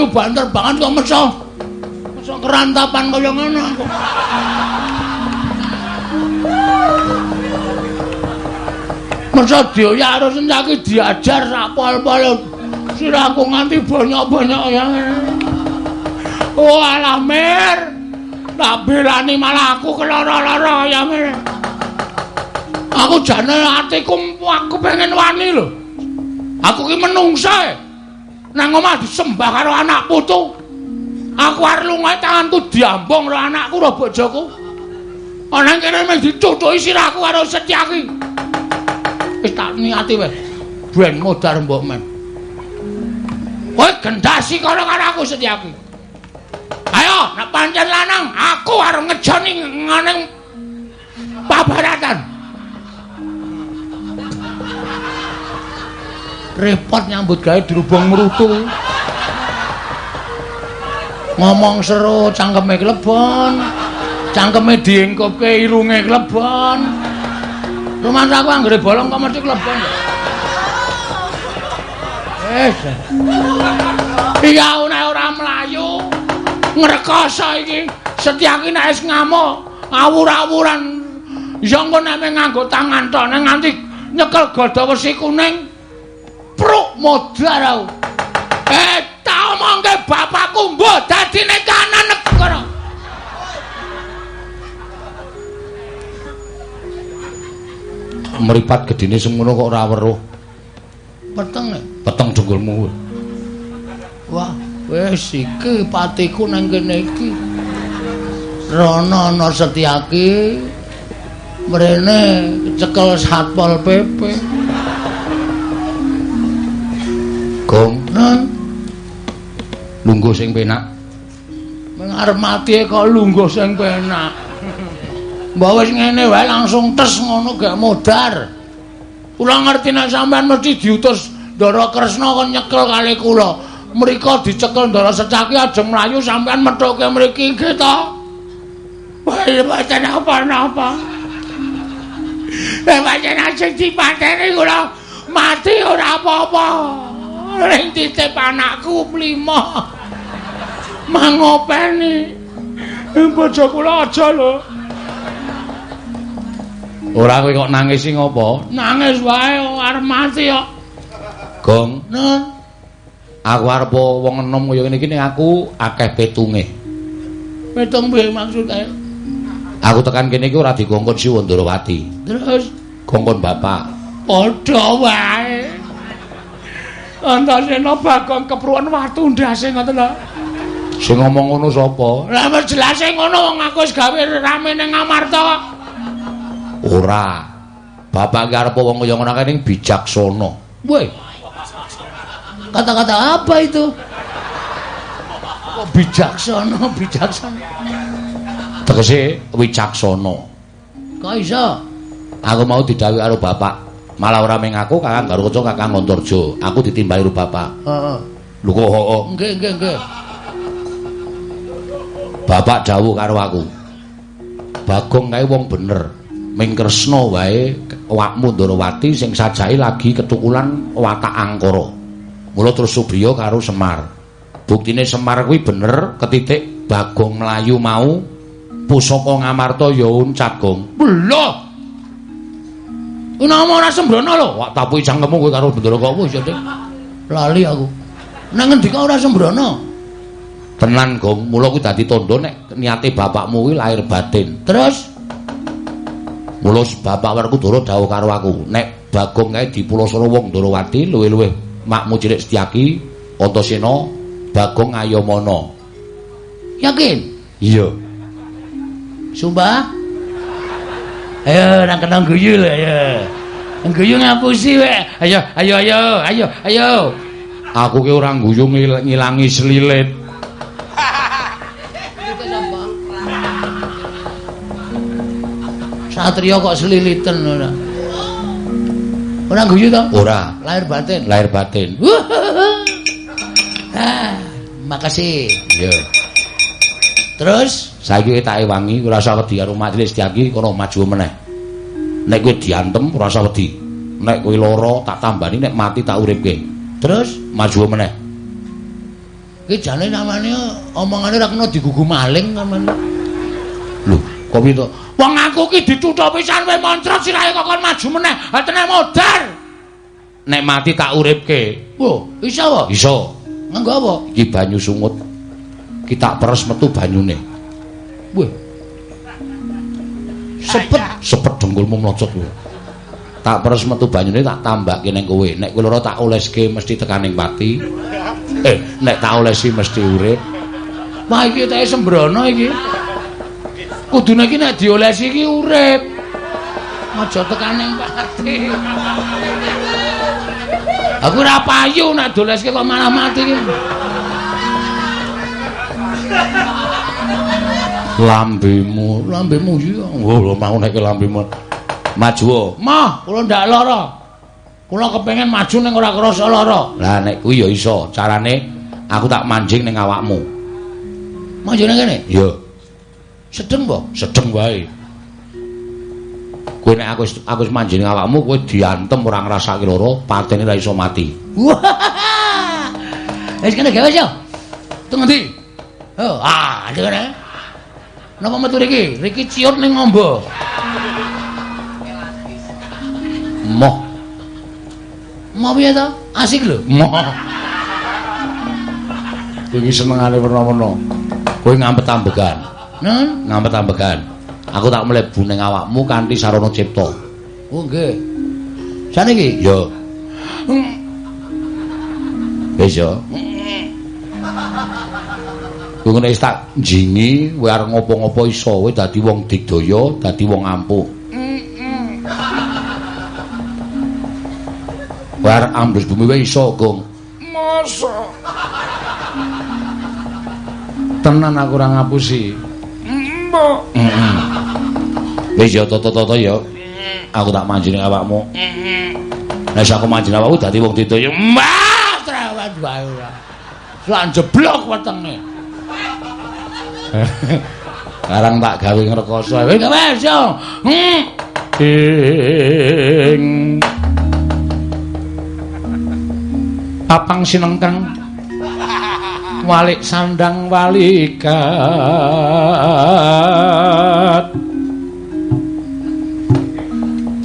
Melayu banter banget kok meso. Meso kerantapan kaya ngono. Meso dioyak harus nyaki diajar sak pol-pol. Sirahku nganti banyak-banyak ya. Oh, alah mir. Tak belani malah aku keloro-loro ya mir. Aku jane atiku aku pengen wani lho. Aku ki menungsa. Nang omah disembah karo anak putu. Aku arep lunga tanganku diambong karo anakku karo bojoku. Ana kene mung dicucuki sirahku karo setyaki. Wis tak niati wis. Ben modar mbok men. Kowe gendasi karo karo aku setyaki. Ayo, nek pancen lanang, aku arep ngejoni ngene pabaratan. Repot nyambut gawe dirubung merutu. Ngomong seru cangkeme klebon. Cangkeme diengkopke irunge klebon. Rumah aku anggere bolong kok mesti klebon. Wes. Iya nek ora mlayu ngrekoso iki setyaki nek wis ngamuk awur-awuran ya engko nek nganggo tangan tok nek nganti nyekel godha wesi kuning pruk modar aku. Eh, tak omongke bapakku mbok dadine kanan negara. Meripat gedine semono kok ora weruh. Peteng. Peteng jonggolmu. Wah, wis iki patiku nang kene iki. Rono ana Setyaki. Mrene cekel Satpol PP. Gong, lungguh sing penak. ming arep mati kok lungguh sing penak. Mbok wis ngene wae langsung tes ngono gak modar. Kula ngerti nek sampean mesti diutus Ndara Kresna kon nyekel kali kula. Mriko dicekel Ndara Secaki aja mlayu sampean methuke mriki nggih to. Wah, pancen apa-apa. Eh pancen asing dipateni kula mati ora apa-apa. Ring titip anakku mlima. Mangopeni. Bojo kula aja lho. Ora kowe kok nangis sing apa? Nangis wae arep mati kok. Gong, Nun, aku arep wong enom kaya ngene iki ning aku akeh petunge. petung piye maksude? Aku tekan kene iki ora dikongkon si Wandarawati. Terus Kongkon bapak. Padha wae. Antasena Bagong kepruan watu ndase ngoten lho. Sing ngomong ngono sapa? Lah wis jelas ngono wong aku wis gawe rame ning Amarta kok. Ora. Bapak ki arep wong kaya ngono kene bijaksana. Woi. Kata-kata apa itu? Kok bijaksana, bijaksana. Tegese wicaksana. Kok iso? Aku mau didhawuhi karo bapak. Malah ora meng aku Kakang Garukaca Kakang Antarja. Aku ditimbali karo bapak. Heeh. Lho kok heeh. Nggih, nggih, nggih. Bapak dawuh karo aku. Bagong kae wong bener. Ming Kresna wae awakmu Ndarawati sing sajahe lagi ketukulan watak angkara. Mula terus Subriya karo Semar. Buktine Semar kuwi bener ketitik Bagong mlayu mau pusaka Ngamarta ya uncak gong. Lho. Ini ora sembrono lho. Wak tapu cangkemmu kowe karo Bendara kok wis ya, Dik. Lali aku. Nang ngendi kok ora sembrono? Tenan gong, mula kuwi dadi tandha nek niate bapakmu kuwi lahir batin. Terus Mula bapak Werkudara dawuh karo aku, nek Bagong kae dipulasana wong Ndarawati luwih-luwih makmu cilik Setyaki, Antasena, Bagong Ayamana. yakin? Iya. Sumpah? Ayo nang kena guyu lho ya. Guyu ngapusi wae. Ayo, ayo, ayo, ayo, ayo. Aku ki ora guyu ngil- ngilangi selilit. Satria kok seliliten ora. Ora guyu to? Ora, Lahir batin. lahir batin. Ah, makasih. Iya. Terus Saiki tak ewangi ora usah wedi karo Cilik Setyaki kono maju meneh. Nek kowe diantem ora usah wedi. Nek kowe lara tak tambani nek mati tak uripke. terus Maju meneh. ki jane namane omongane ora kena digugu maling sampean. Lho, kok piye to? Wong aku ki dituthuk pisan wae moncrot sirahe kok kon maju meneh. Ha tenan modar. Nek mati tak uripke. Wo, iso wae. Iso. Nganggo apa? Iki banyu sungut. Ki tak peres metu banyune. Wah. Sepet Sepet dengkulmu mlocot kowe. Tak peres metu banyune tak tambahke ning kowe. Nek kowe tak oleske mesti tekaning pati. Eh, nek tak olesi mesti urip. Wah iki teke sembrono iki. Kudune iki nek diolesi iki urip. Aja tekaning pati. Aku ora payu nek doleske kok malah mati iki. Lambemu, lambemu iya. Oh, mau nek lambemu. Maju. Mah, kula ndak lara. Kula kepengin maju ning ora krasa lara. Lah nek kuwi ya iso. Carane aku tak manjing ning awakmu. Maju ning kene. Ya, Sedeng po? sedeng wae. Kowe nek aku aku manjing ning awakmu, kowe diantem ora ngrasake lara, patene ra iso mati. Wis kene gawe yo. Teng ndi? Oh, ah, ada kene. Napa metu riki? Riki ciut ning ngombo. Moh, Mau piye to? Asik lho. moh. Kowe iki senengane werna-werna. Kowe ngampet ambegan, Nun? ngampet ambegan. Aku tak mlebu ning awakmu kanthi sarana cipta. Oh, nggih. Saniki? Ya. Wis ya. Ngene wis tak jingi, kowe arep ngopo-ngopo iso, kowe dadi wong digdaya, dadi wong ampuh. Kowe arep ambles bumi wae iso, Gong. Masa? Tenan aku ora ngapusi. Mbok. Heeh. Wis ya toto-toto ya. Aku tak manjini awakmu. Nek aku manjini awakmu dadi wong digdaya. Mbah, trawat wae ora. Lan jeblok wetenge. *laughs* Sekarang tak gawe ngrekoso. Wis yo. Hmm. ing papang sinengkang walik sandang walikat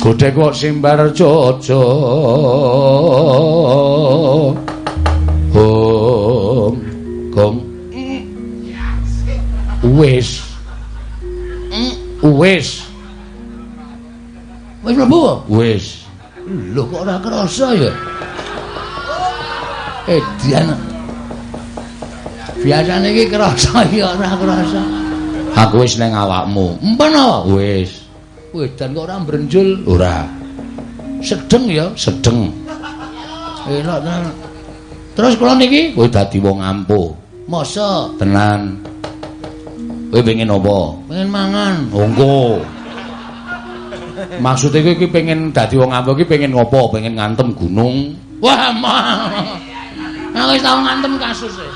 godhek kok simbar jojo wis wis Wis mlebu. wis Lho kok ora krasa ya? Edian. Biasane iki krasa *laughs* ya ora krasa. Aku wis ning awakmu. Empen apa? Wis. Wedan kok ora mbrenjul. Ora. Sedeng ya, Sedeng. elok tenan. Terus kula niki Kowe dadi wong ampuh. masa Tenan. Kowe pengen apa? pengen mangan. Monggo. Maksud kowe iki pengen dadi wong ampuh iki pengen ngopo? Pengen ngantem gunung. Wah, mah. Aku wis tau ngantem kasus e.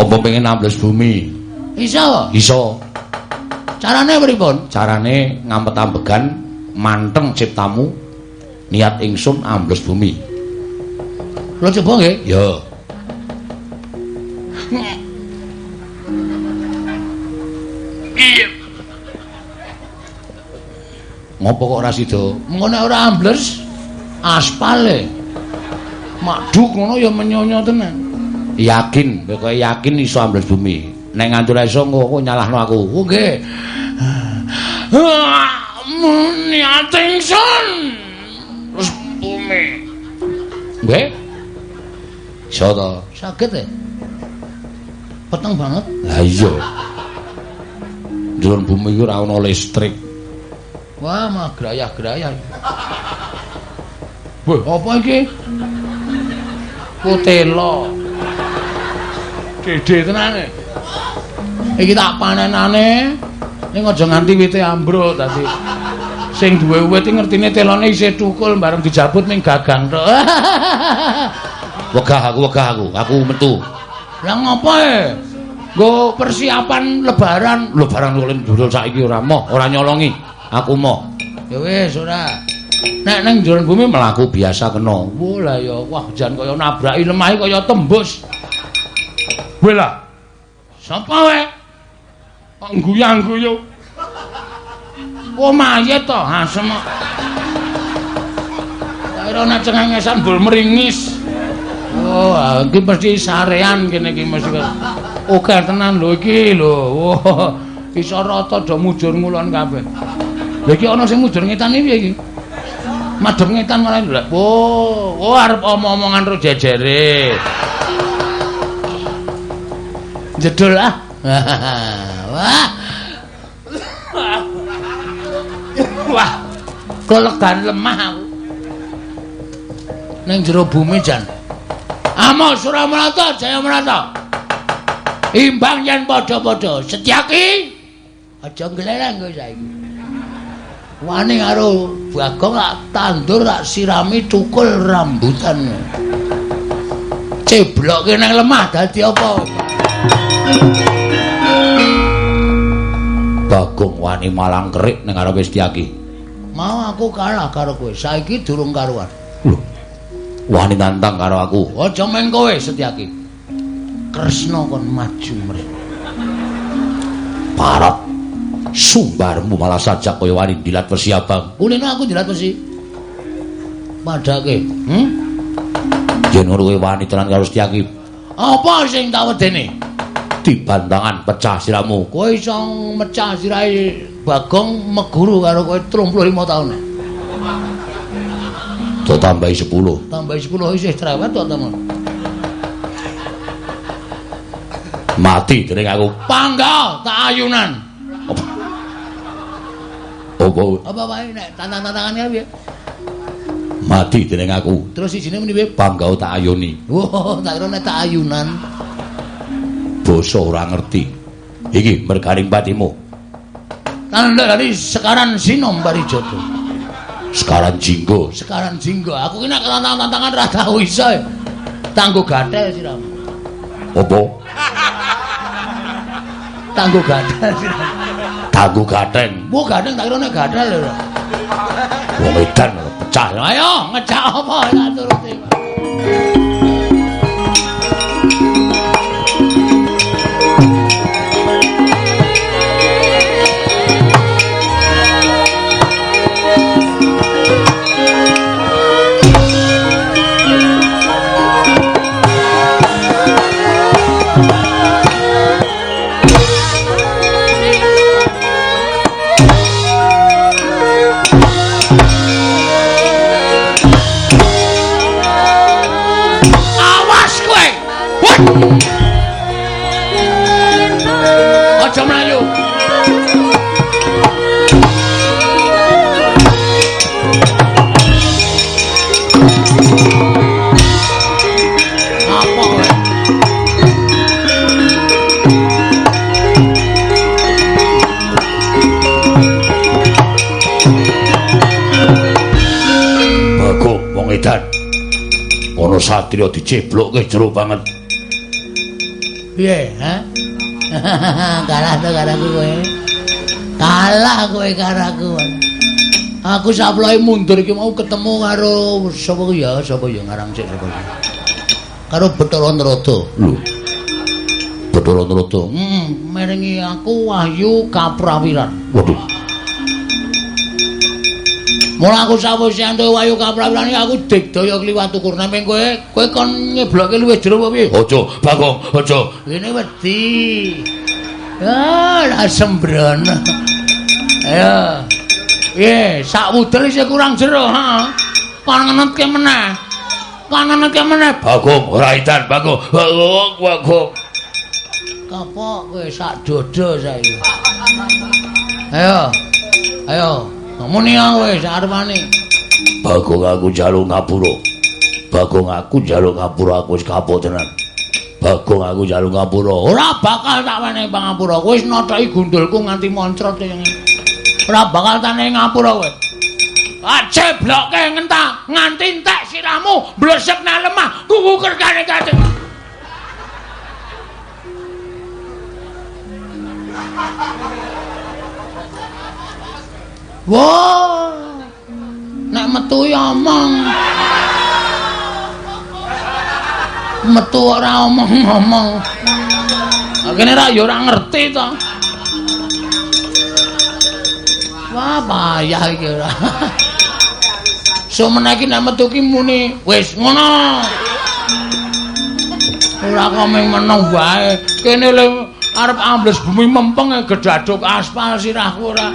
Apa pengen ambles bumi? Iso. Iso. Carane pripun? Carane ngampet-ambegan manteng ciptamu niat ingsun ambles bumi. Kula coba nggih. Ya. Iya. Ngopo kok ora sida? Mengko nek ora ambles aspal e. Maduk ngono ya menyonyo tenan. Yakin, kowe yakin iso ambles bumi. Nek nganti ora iso engko nyalahno aku. Oh nggih. Niat ingsun. Terus bumi. Nggih. Iso to? Saged e. Peteng banget. Lah iya. Durun bumi iku ora ana listrik. Wah, mah grayah-grayah. Wah, apa iki? Kutelo. Dede tenane. Iki tak panenane. Ning aja nganti wite ambruk dadi sing duwe wit iki ngertine telone isih tukul bareng dijabut ning gagang tok. *laughs* Wegah aku, wegah aku. Aku metu. Lah ngopo e? Nggo persiapan lebaran. Lebaran kok ndurul saiki ora moh, ora nyolongi. Aku moh. Ya wis ora. Nek ning njuron bumi Melaku biasa kena. Wah lah ya, wah jan kaya nabraki lemah kaya tembus. Kowe lah. Sapa wae? Kok guyang-guyu? Oh mayit to, asem. Kira nek cengengesan bul meringis. Oh, ah, iki mesti sarean kene iki mesti. Oke tenan lho iki lho. Wah, iso rata do mujur ngulon kabeh. Lha iki ana sing mujur ngetan iki piye iki? Madhep ngetan malah lho. Oh, oh arep omong-omongan ro jejere. Jedul ah. *laughs* Wah. Wah. Kolegan lemah aku. Ning jero bumi jan. Amo Suramarata, Jayamarata. Imbang yen padha-padha. Setyaki. Aja glereng kowe saiki. Wani karo Bagong tak tandur tak sirami cukul rambutan. Cebloke nang lemah dadi apa? Bagong wani malang kerik ning ngarepe Setyaki. Mau aku kalah karo kowe. Saiki durung karuan. Lho. Wani nantang karo aku. Aja men kowe Setyaki. Kresna kon maju mrene. Parot. Sumbarmu malah sajak kaya wani dilat wesi abang. Kulino aku dilat mesti. Padake. Hmm? Yen ngono kowe wani tenan karo Setyaki, Apa sing tak wedene? dibantangan pecah siramu. Kowe iso mecah sirahe Bagong meguru karo kowe 35 taun. Do tambahi 10. Tambah 10 isih cerewet to temen. Mati dening aku. Pangga tak ayunan. Apa Apa wae nek tantang-tantangane piye? mati dening aku. Terus isine muni piye? Panggau tak ayoni. Wah, tak kira nek tak ayunan. Basa ora ngerti. Iki merganing patimu. Tanda dari sekaran sinom bari jodoh. Sekarang jinggo. Sekaran jinggo. Aku ki nek tantang-tantangan ra tau iso. Tanggo gathel siram. Apa? Tanggo gathel siram. Tanggu gateng. Bu gatheng tak kira nek gathel lho. Wong edan pecah. Ayo ngejak apa tak turuti. Ana satriya diceblokke jero banget. Piye, ha? *laughs* Kalah to karaku kowe. Kalah kowe karaku. Aku saploke mundur iki mau ketemu karo sapa ku ya, sapa ya ngarang sik sapa. Karo Bathara Narada. Lho. Bathara Narada. Hmm, merengi aku Wahyu Kaprawiran. Waduh. Mula aku sawise entuk Wahyu Kaprawiran iki aku digdaya kliwat ukur nemping kowe, kowe kon nyebloke luwih jero apa piye? Aja, Bagong, aja. Ini wedi. Ya, lah sembrono. Ayo. Piye, sak wudel isih kurang jero, ha? Kon meneh. Kon meneh. Bagong, ora edan, Bagong. Bagong, Bagong. Kapok kowe sak dodo saiki. Ayo. Ayo. Muni kowe arepane. Bagong aku jaluk ngapura. Bagong aku jaluk ngapura aku wis kapok tenan. Bagong aku jaluk ngapura. Ora bakal tak wenehi pangapura. Kowe wis notoki gundulku nganti moncrot Ora bakal tak wenehi ngapura kowe. Acebloke ngentah nganti entek sirahmu blesek nang lemah kuku kerkane kate. Wah. Nek metu ya omong. Metu ora omong-omong. Kene ra ya ora ngerti to. Wah, payah iki ora. Semene iki nek metu ki muni wis ngono. Ora komeng meneng wae. Kene le arep ambles bumi mempeng gedaduk aspal sirahku ora.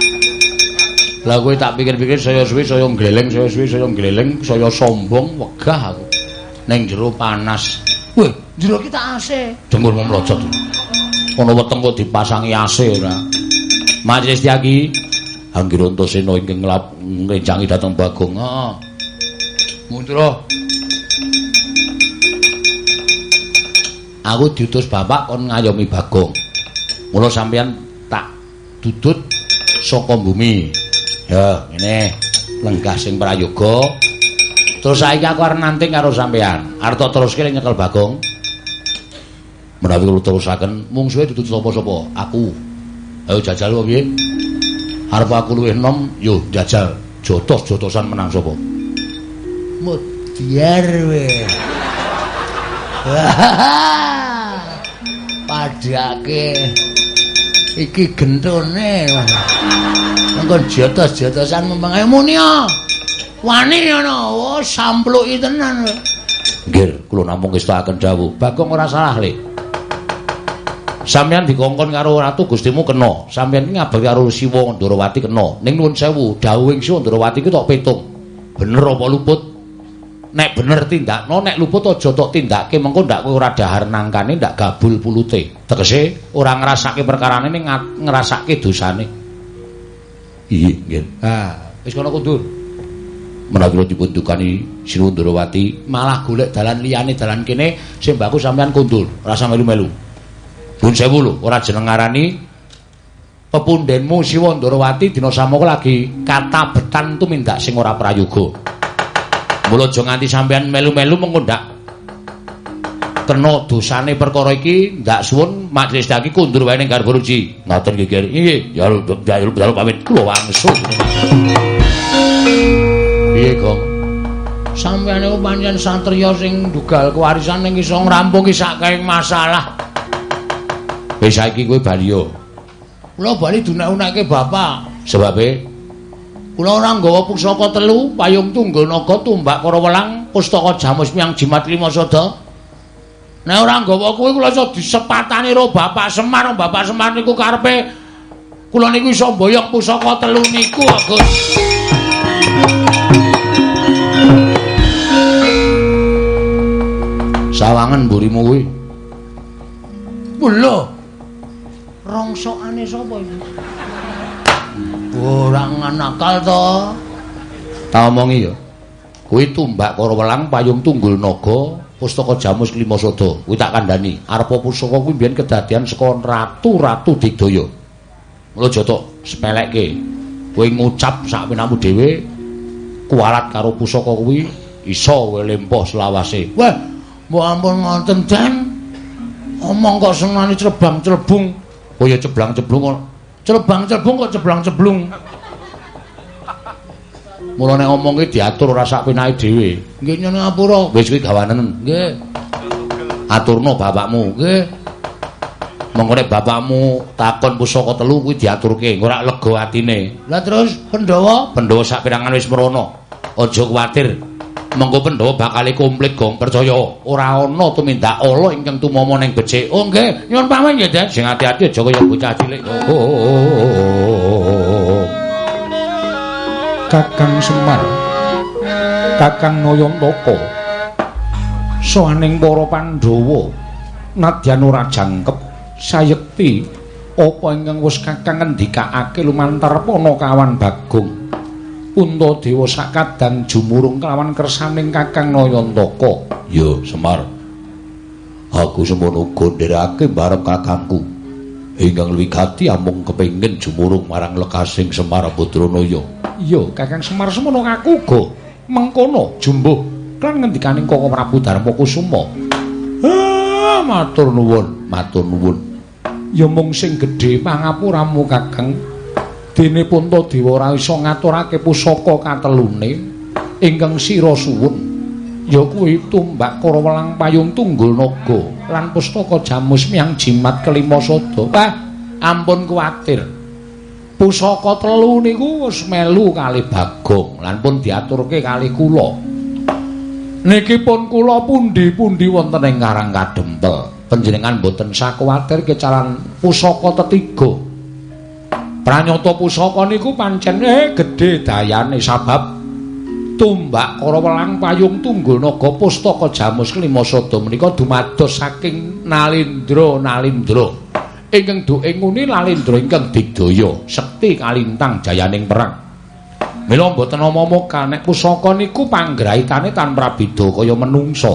Lah kowe tak pikir-pikir saya suwi saya gleleng, saya suwi saya gleleng, saya sombong, wegah aku. Ning jero panas. Weh, jero kita AC. Dengur mlojot. Ana weteng kok dipasangi AC ora. Majelis Tyagi Anggir Antasena ingkang nglap ngrencangi dhateng Bagong. Heeh. Mundura. Aku diutus bapak kon ngayomi Bagong. Mula sampeyan tak dudut saka bumi. Ya, ngene. Lenggah sing prayoga. Terus saiki aku arep nanting karo sampeyan. Arep tak teruske nyekel Bagong. Menawi kula terusaken mungsuhe ditutup sapa-sapa? Aku. Ayo jajal wae piye? Arep aku luwih enom, yo jajal. Jotos-jotosan menang sapa? Mudiar we. *laughs* Padake iki gentone. Engko jotos-jotosan mempeng ayo muni ya. Wani ngono, oh sampluki tenan. Nggih, kula namung ngestakaken dawuh. Bagong ora salah, Le. Sampeyan dikongkon karo ratu Gustimu kena. Sampeyan iki ngabari karo Siwa Ndrawati kena. Ning nuwun sewu, dawuhing Siwa Ndrawati ku tok petung. Bener apa luput? Nek bener tindakno, nek luput aja tok tindakke, mengko ndak kowe ora dahar nangkane, ndak gabul pulute. Tegese ora ngrasake perkarane ning ngrasake dosane. Iya, nggih. Ha, wis kono kundur. Menawi kula dipun dukani Ndrawati, Malah golek dalan liyane dalan kene sing baku sampean kundur. rasa melu-melu. Pun sewu lho, ora jeneng ngarani pepundenmu Siwa Ndrawati dina samangka lagi katabetan tumindak sing ora prayoga. Mula aja nganti sampean melu-melu mengko ndak kena dosane perkara iki, ndak suwun majelis daki kundur wae ning garba ruci. Ngoten nggih, Ger. Nggih, ya jaluk jaluk pamit kula wangsul. Piye, Gong? Sampeyan iku pancen satriya sing dugal kewarisan ning iso ngrampungi sakkaing masalah. Wis saiki kowe baliyo. Kula bali dunek-unekke bapak. Sebabe Kula ora nggawa pusaka telu, payung tunggul naga, tumbak kara welang, pustaka jamus miang jimat lima sada. Nek ora nggawa kuwi kula iso disepatani karo Bapak Semar, Bapak Semar niku karepe kula niku iso mboyong pusaka telu niku, Gus. sawangen mburimu kuwi. Lho. Rongsokane sapa iki? Ora nganakal to. Tak omongi ya. Kuwi tumbak karo welang payung tunggul naga, pustaka jamus lima sada. Kuwi tak kandhani. Arepa pusaka kuwi biyen kedadian saka ratu-ratu Digdaya. Mula aja tok sepelekke. Kowe ngucap sak penamu dhewe kualat karo pusaka kuwi iso welempoh selawase. Wah, mbok ampun ngoten Den. Omong kok senani crebang-crebung. Oh ya ceblang-ceblung Crebang-crebung kok ceblang-ceblung. Mula nek ngomong ki diatur ora sak penake dhewe. Nggih nyuwun ngapura. Wis kuwi gawanen. Nggih. Aturno bapakmu. Nggih. Mengko nek bapakmu takon pusaka telu kuwi diaturke, ora lega atine. Lah terus Pandhawa, Pandhawa sak pirangan wis merono. Aja kuwatir. Mengko Pandhawa bakal komplit gong percaya. Ora ana tumindak ala ingkang tumama ning becik. oh nggih, nyuwun pamit nggih Den. Sing ati-ati aja kaya bocah cilik. Oh. Kakang Semar Kakang Nayantaka saning para Pandhawa nadyan ora jangkep sayekti apa ingkang wis Kakang ngendikake lumantar Panakawan Bagong Puntadewa sakadang jumurung kelawan kersaning Kakang Nayantaka Ya, Semar. Aku semono uga barep kakangku. Ingkang wigati amung kepengin jumurung marang lekasing Semar Putranaya. iya Kakang Semar semono aku uga mengkono jumbuh kan ngendikaning Koko Prabu Darma Kusuma Ah, matur nuwun, matur nuwun. ya mung sing gedhe pangapuramu Kakang dene Puntadewa ora iso ngaturake pusaka katelune ingkang sira suwun ya kuwi tumbak Karawelang Payung Tunggul Naga lan pustaka Jamus Miang Jimat kelima sada. Wah, ampun kuwatir. Pusaka telu niku wis melu kali Bagong lan pun diaturke kali kula. Niki pun kula pundi-pundi wonten ing Karang Kadempel. Panjenengan boten sakuwatir kecalan pusaka tetiga. Pranyata pusaka niku pancen eh gedhe dayane sabab tumbak Karawelang Payung Tunggul Naga Pustaka Jamus Kelima Sada menika dumados saking Nalindra Nalindra. Ingkang duke nguni Nalindra ingkang digdaya sekti kalintang jayaning perang. Mila mboten nama-nama nek pusaka niku panggraitane tanpa beda kaya menungsa.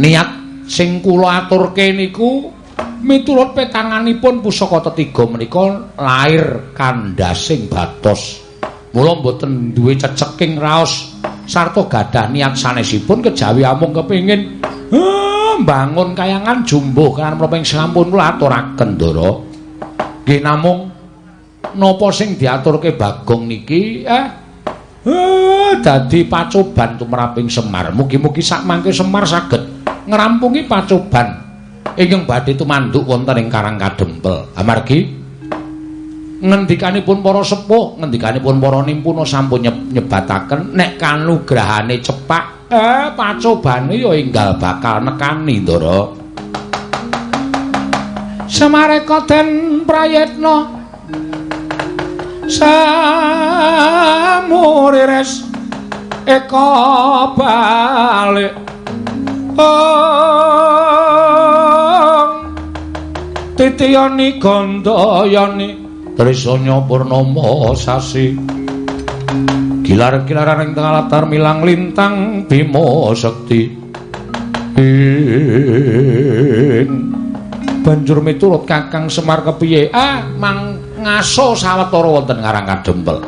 Niat sing kula aturke niku miturut petanganipun pusaka tetiga menika lair kandhasing batos. Mula mboten duwe ceceking raos sarta gadah niat sanesipun kejawi amung kepengin eh, mbangun kayangan jumbuh kan menapa ing sampun kula aturaken Ndara. Nggih namung napa sing diaturke Bagong niki eh eh, dadi pacoban tumraping Semar. Mugi-mugi sak mangke Semar saged ngrampungi pacoban ingkang badhe tumanduk wonten ing Karang Kadempel. Amargi ngendikanipun para sepuh, ngendikanipun para nimpuna sampun nyebataken nek kanugrahane cepak, eh pacobane ya enggal bakal nekani, Ndara. Samareka den prayetna samurires eka balik ong titiyani gandayani. Trisanya purnama sasi. Gilar-gilaran ing tengah latar milang lintang bima sekti. Banjur miturut Kakang Semar kepiye? Ah mang ngaso sawetara wonten Karang Kadempel.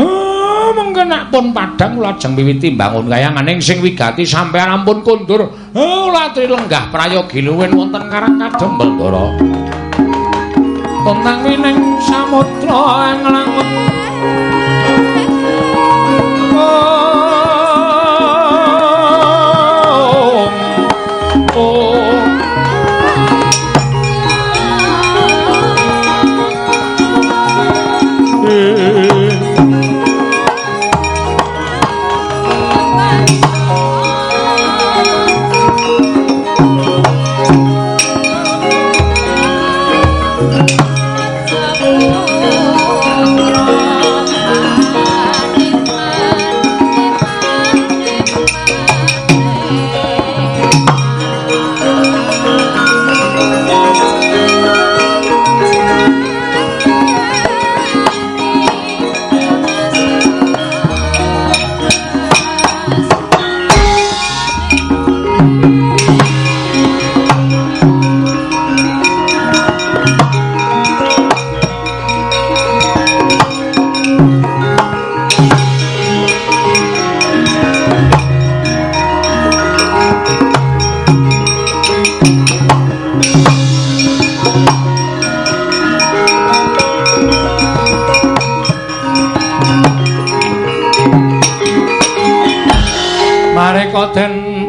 Ah mengke nek pun padhang lajeng miwiti mbangun kayanganing sing wigati sampeyan ampun kundur. Ah latri lenggah prayogi luwih wonten Karang Kadempel Ndara tentang wining samudra nglangut oh,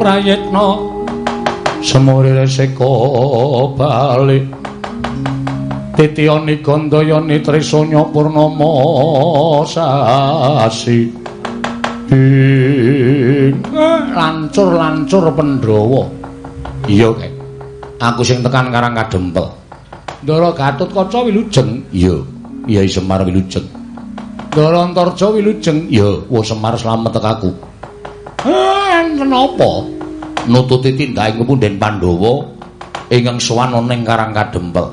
prayitna. Semurire seka bali. Titiyani gandayani trisanya purnama sasi. Lancur-lancur Pandhawa. Iya kek. Aku sing tekan Karang Kadempel. Ndara Gatotkaca wilujeng. Iya iya Semar wilujeng. Ndara Antarja wilujeng. Iya wa Semar slamet tekaku eh kenapa nututi tindake kemunden Pandhawa ingkang sowan ana ing Karang Kadempel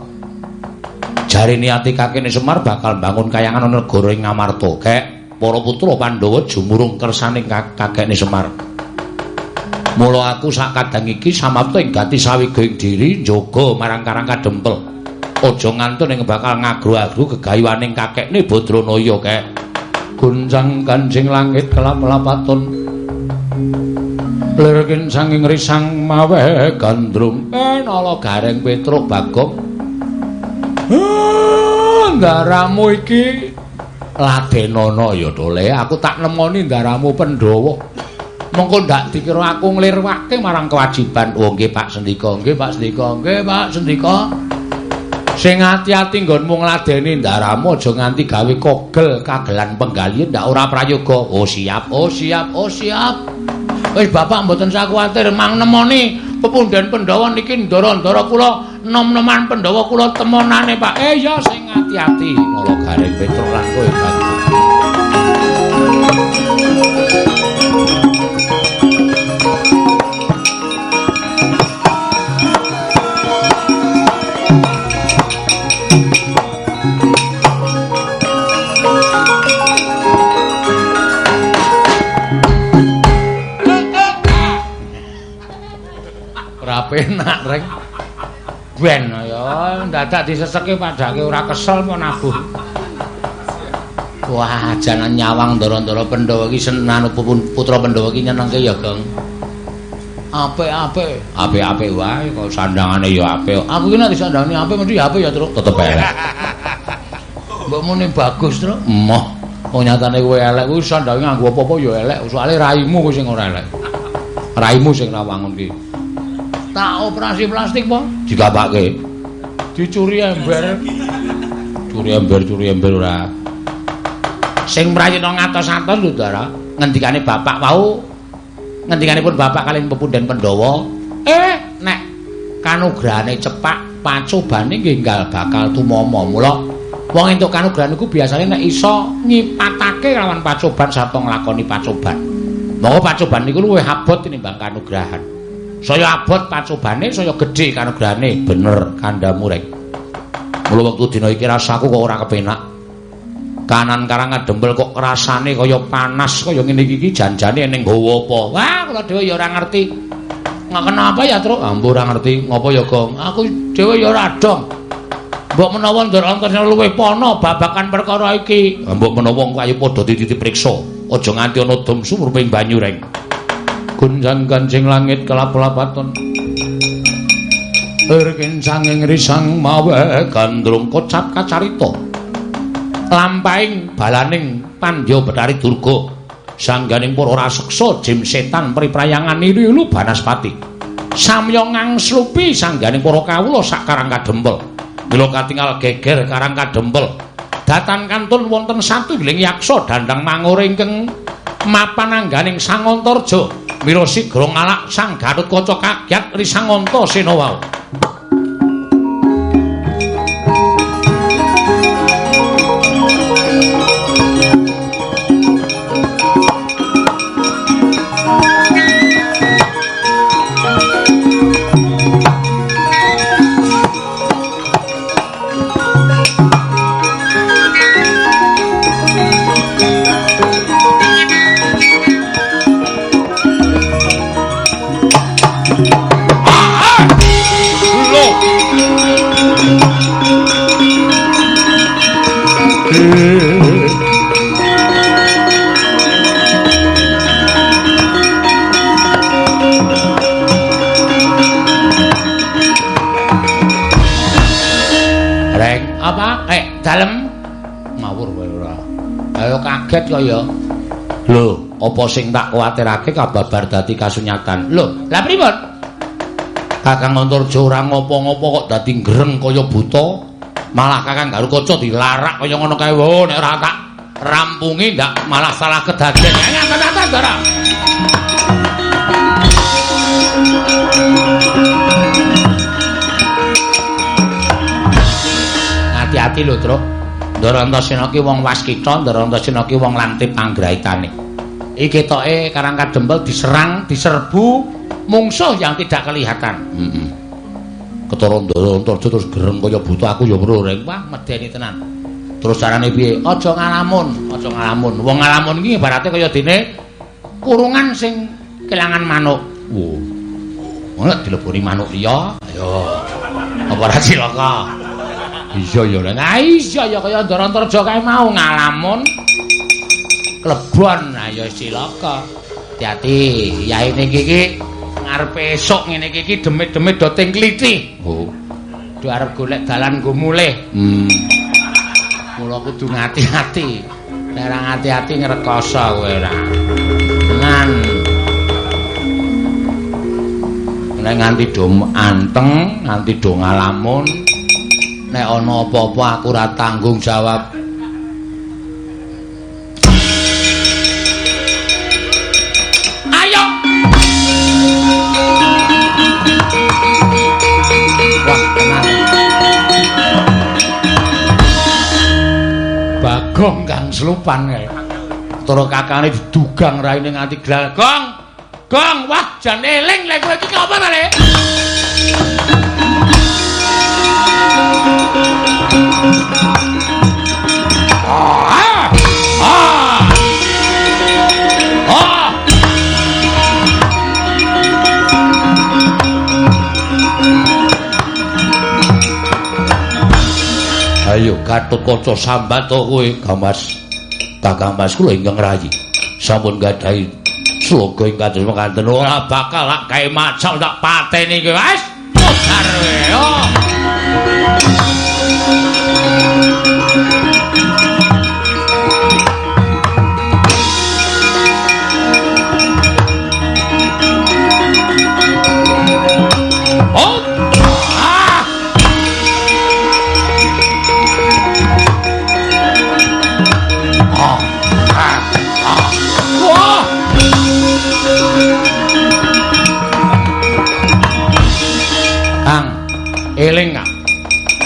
jare niati kakene Semar bakal bangun kayangan ana negara ing Ngamarta kek para putra Pandhawa jumurung kersane kakekne Semar Mula aku sak kadang iki samapta ing gati sawigoing diri njaga marang Karang Kadempel. Aja ngantun ing bakal ngagru-agru gegayuhaning kakekne Badranaya kek. Gunjang kanjing langit kelap-lapaton. Lirkin sanging risang mawe gandrung enala gareng Petruk Bagong. Ndaramu iki ladenana ya dole aku tak nemoni ndaramu Pandhawa. mengko ndak dikira aku nglirwake marang kewajiban. Oh nggih Pak Sendika, nggih Pak Sendika, nggih Pak Sendika. Sing ati-ati nggonmu ngladeni ndaramu aja nganti gawe kogel kagelan penggalian ndak ora prayoga. Oh siap, oh siap, oh siap. Wis Bapak mboten sak kuwatir mang nemoni pepundhen Pandhawa niki ndara-ndara kula nom-noman Pandhawa kula temonane Pak. Eh ya sing ati-ati nala gareng Petruk lan kowe Pak. Dadak diseseke padake ora kesel apa nabuh. Wah, jalan nyawang ndara-ndara Pandhawa iki senan putra Pandhawa iki nyenengke ya, Gong. Apik-apik, apik-apik wae kok sandangane ya apik. Aku iki nek disandangane apik mesti apik ya, Truk. Tetep elek. *laughs* Mbok muni bagus, Truk. Emoh. Wong nyatane kowe elek kuwi sandange nganggo apa-apa ya elek. Soale raimu kuwi sing ora elek. Raimu sing rawangun ki. tak operasi plastik po digapake dicuri ember curi ember curi ember ora. Sing mrayana ngatos-atos lho Dara. Ngendikane bapak wau. Ngendikanipun bapak kalian pepundhen Pandhawa. Eh nek kanugrahane cepak pacobane nggih enggal bakal tumama mula. Wong entuk kanugrahan iku biasane nek iso ngipatake lawan pacoban sarta nglakoni pacoban. Monggo pacoban niku luwih abot tinimbang kanugrahan saya abot pacobane saya gedhe kanugrahane bener kandhamu rek. Mula wektu dina iki rasaku kok ora kepenak. Kanan karang ngadembel kok rasane kaya panas kaya ngene iki janjane ning gawa apa. Wah kula dhewe ya ora ngerti. Kenapa ya truk? Ambo ora ngerti. Ngopo ya gong? Aku dhewe ya ora dong mbok menawa ndur antarane luwih pono babakan perkara iki. Mbok menawa kaya padha dititip priksa. Aja nganti ana dom sumur ping banyu reng gunjang kancing langit kelap-lapaton Irkin sanging risang mawe gandrung kocap kacarita. Lampaing balaning pandya betari durga. Sangganing para raseksa jim setan priprayangan irilu banaspati. Samya ngangslupi sangganing para kawula sakarang kadempel. Mila katingal geger karang kadempel. Datan kantun wonten satu giling yaksa dandang mangur ingkang mapan angganing sangontorjo mira sigra ngalak sang gatut kaca kagyat risanganta sena wau dalem ngawur kowe ora ayo kaget kaya Lho, apa sing tak kuwatirake kababar dadi kasunyatan? Lho, lah pripun? Kakang Antarja ora ngopo-ngopo kok dadi greng kaya buta. Malah Kakang Garukaca dilarak kaya ngono kae. Wo, nek ora tak rampungi ndak malah salah kedaden. Ngaten-ngaten, Ndara. Hati-hati lho, Truk. Ndara Antasena ki wong waskita, Ndara Antasena ki wong lantip anggraitane. Iki ketoke Karang Kadempel diserang, diserbu mungsuh yang tidak kelihatan. Heeh. Mm -mm. Ketara Ndara Antasena terus gereng kaya buta aku ya mroreng. Wah, medeni tenan. Terus carane piye? Aja ngalamun, aja ngalamun. Wong ngalamun iki ibarate kaya dene kurungan sing kelangan manuk. Wo. Ora dileboni manuk liya. Ayo. Apa ora cilaka? Iya ya, nah iya ya kaya Ndarantarja kae mau ngalamun klebon. Nah ya cilaka. Hati-hati, yaine iki ngarepe esuk ngene iki demit-demit do ting kliti. Oh. Do arep golek dalan nggo mulih. Hmm. Mula kudu ngati-ati. Nek ora ngati-ati ngrekoso kowe ora. Tenan. Nek nganti do anteng, nganti do ngalamun, nek ana apa-apa aku ora tanggung jawab. Ayo. Wah, tenan. Bagong kang slupan kae. Tara kakane didugang raine nganti glal. Gong. Wah jan eling lek kowe iki apa to, Le? Ayo Gatotkaca sambat to kowe, Gamas. Kakang Mas kula ingkang rayi. Sampun gadhahi sloga ing kados mekaten ora bakal lak kae macak tak pateni kowe, Mas. Putar kowe, you.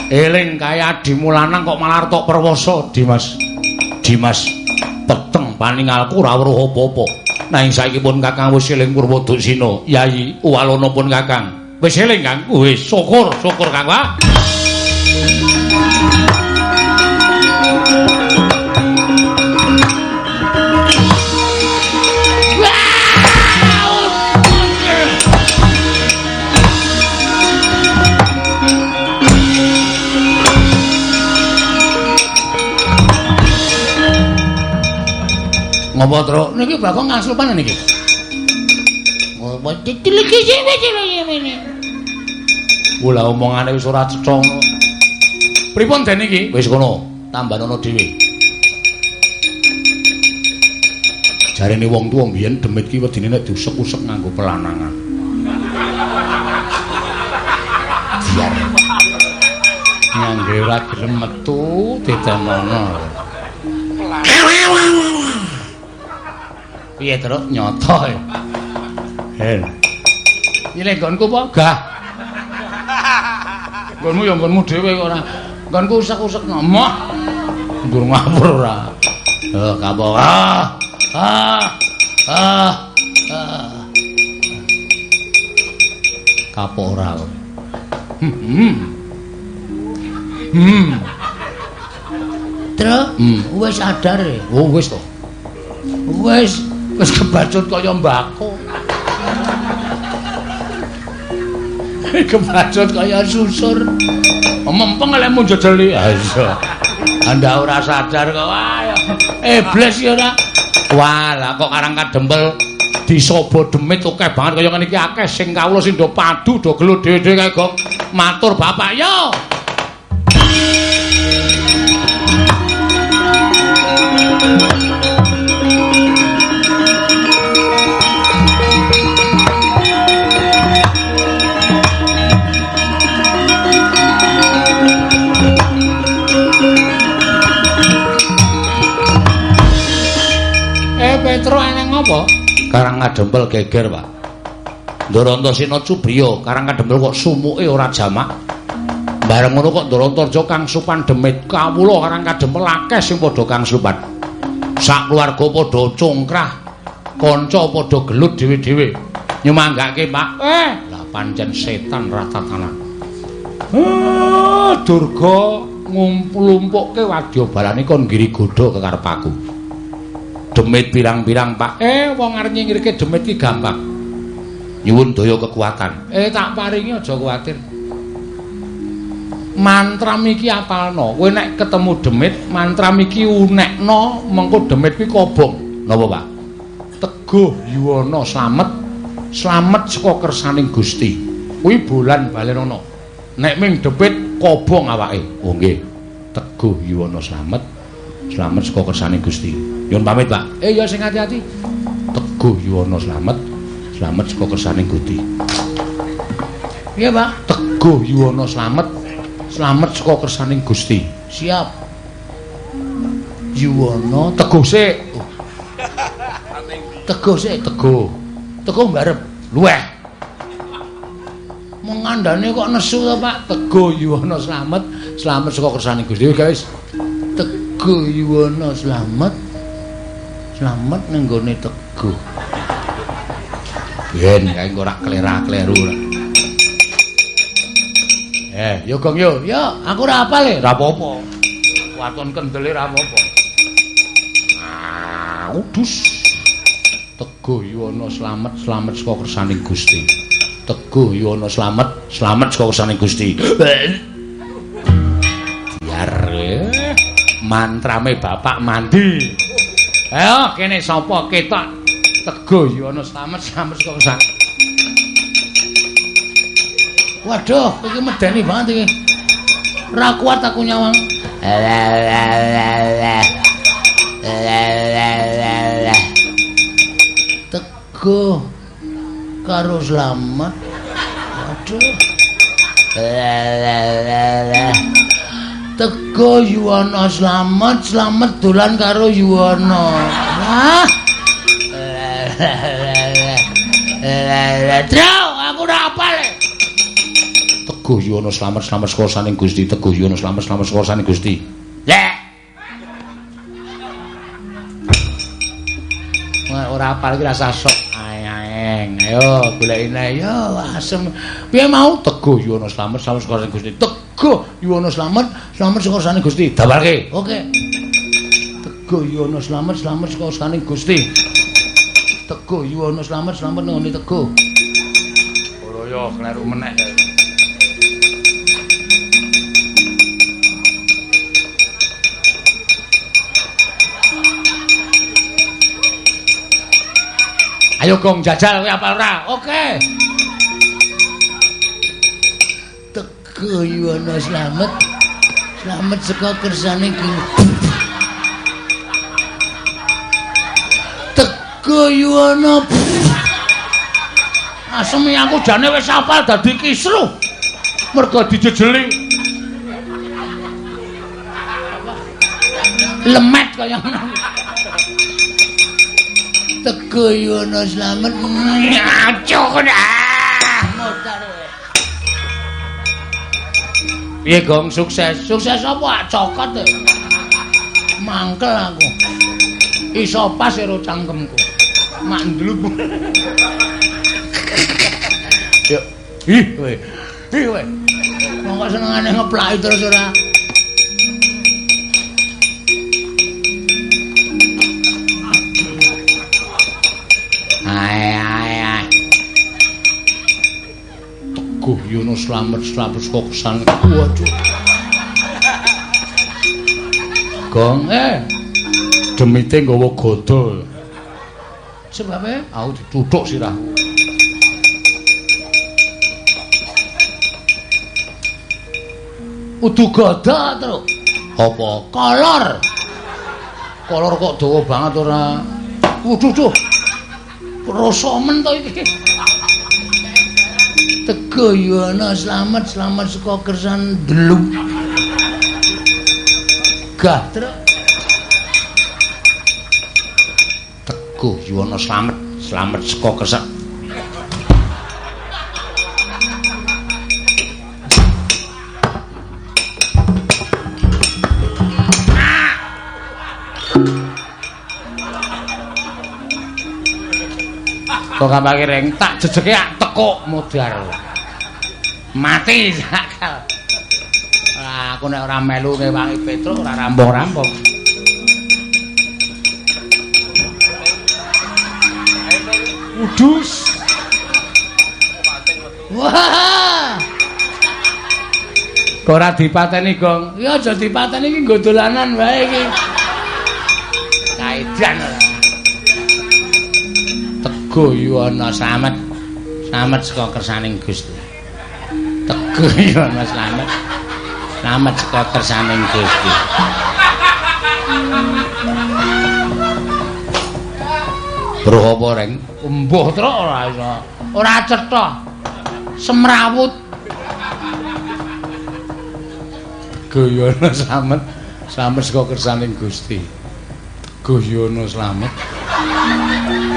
Eling kae adimu lanang kok malah tok perwasa, Dimas. Dimas peteng paningalku ora weruh apa-apa. Nanging saiki pun Kakang wis eling Purwodusina. Yayi, walana pun Kakang. Wis eling Kang. Wis syukur, syukur Kang, Pak. Ngopo, Truk? Niki Bagong ngasupan niki. Ngopo ditiliki sini sini ini. Mula omongane wis ora ngono. Pripun den iki? Wis kono, tambanono dhewe. Jarene wong tuwa mbiyen demit ki wedine nek diusek-usek nganggo pelanangan. Biar ngangge ora gelem metu ditemono. Piye terus nyoto? Hel. Ile nggonku apa? Gah. Nggonmu ya nggonmu dhewe kok ora. Nggonku usek-usek ngomong. Ndur ngapur ora. Eh, kapok. Ah. Ah. Ah. ah. Kapok ora. Hmm. Hmm. Terus Hmm. wis sadar e. Oh, wis to. Wis wis kebacut kaya mbako. kebacut kaya susur. Mempeng lemu jejeli. Ah, iya. Anda ora sadar kok. Ya. iblis ya ora. Walah kok karang kadempel disobo demit akeh banget kaya ngene iki akeh sing kawula sing do padu do gelo dhewe-dhewe kae kok matur bapak yo. Petro eneng apa? Karang ngadempel geger, Pak. Ndorantosina Cubriya karang ngadempel kok sumuke ora jamak. Bareng ngono kok Ndorantaraja kang supan demit kawula karang kadempel akeh sing padha kang supan. Sak keluarga padha congkrah, kanca padha gelut dhewe-dhewe. Nyemanggake, Pak. Eh, lah pancen setan ratatanan. Ah, Durga ngumpul-umpukke wadya kon ngiri godha kekarepku. Demit pirang-pirang, Pak. Eh, wong arep nyingirke demit ki gampang. Nyuwun daya kekuatan. Eh, tak paringi aja kuwatir. Mantra iki apalno. Kowe nek ketemu demit, mantra iki unekno, mengko demit kuwi kobong. Napa, Pak? Teguh yuwana slamet. Slamet saka kersaning Gusti. Kuwi bulan balen ana. Nek ming demit kobong awake. Oh nggih. Teguh yuwana slamet. Slamet saka kersaning Gusti. Nyuwun pamit, Pak. Eh ya sing ati-ati. Teguh yuwana slamet. Slamet saka kersaning Gusti. Iya, Pak. Teguh yuwana slamet. Slamet saka kersaning Gusti. Siap. Yuwana Teguh sik. teguh sik. Teguh. Teguh mbarep. Luweh. Mengandane kok nesu to, Pak? Teguh yuwana slamet. Slamet saka kersaning Gusti, guys. Teguh yuwana slamet. Slamet ning gone teguh. Ben kae ora klera-kleru. Eh, yo Gong yo. Ya, aku ora apal e. Ora apa-apa. Waton kendele ora apa-apa. Ah, udus. Teguh yuwana slamet, slamet saka kersaning Gusti. Teguh yuwana slamet, slamet saka kersaning Gusti. Biar eh, mantrame Bapak mandi. Ayo kene sapa ketok Teguh yuwana slamet, slamet saka kersaning Waduh, iki medeni banget iki. Ora kuat aku nyawang. Teguh karo slamet. Waduh. Teguh Yuwana slamet, slamet dolan karo Yuwana. Wah. Trau, aku ora apal. Teguh Yono slamet slamet saka Gusti Teguh Yono slamet slamet saka Gusti Lek. Ora apal iki rasa sok. Aeng, ayo golekine yo asem. Piye mau Teguh Yono slamet slamet saka Gusti Teguh Yuwana slamet, slamet saka Gusti. Dabarke Oke. Teguh Yuwana slamet, slamet saka Gusti. Teguh Yuwana slamet, slamet nang Teguh. Ora yo kleru meneh Ayo gong jajal kowe apa ora? Oke. Teguh Yuwana slamet. Slamet saka kersane ki. Teguh Yuwana. Asem aku jane wis apal dadi kisru. Mergo dijejeli. Lemet kaya ngono. Teguh Yuwana slamet. Dah. Motor. Piye gong sukses? Sukses apa cokot e. Mangkel aku. Iso pas karo cangkemku. Mandluk. Yo. Ih, kowe. Ih kowe. Monggo senengane ngeplaki terus ora. Teguh Yono slamet slamet saka kesan. Waduh. Gong eh. Demite nggawa godol. Sebabe Aku dituthuk sirahku. udu goda terus. Apa? Kolor. Kolor kok dawa banget ora? Waduh duh. Rasa men to iki. Teguh Yono selamat selamat saka kersan deluk. Gah terus. Teguh Yuwana slamet, slamet saka kesek. Kok gampang reng tak jejeke tekuk modar. Mati sakal. Lah aku nek ora melu ngewangi Petro ora rampung-rampung. Udus. Wah. Kok ora dipateni, Gong? Ya aja dipateni iki nggo dolanan wae iki. Kaidan ora. Teguh Yuwana slamet. Slamet saka kersaning Gusti. Teguh *laughs* Yuwana slamet. Slamet saka kersaning Gusti. Bruh apa reng? Embuh truk ora iso. Ora cetha. Semrawut. Guyana slamet. Slamet saka kersaning Gusti. Guyana slamet.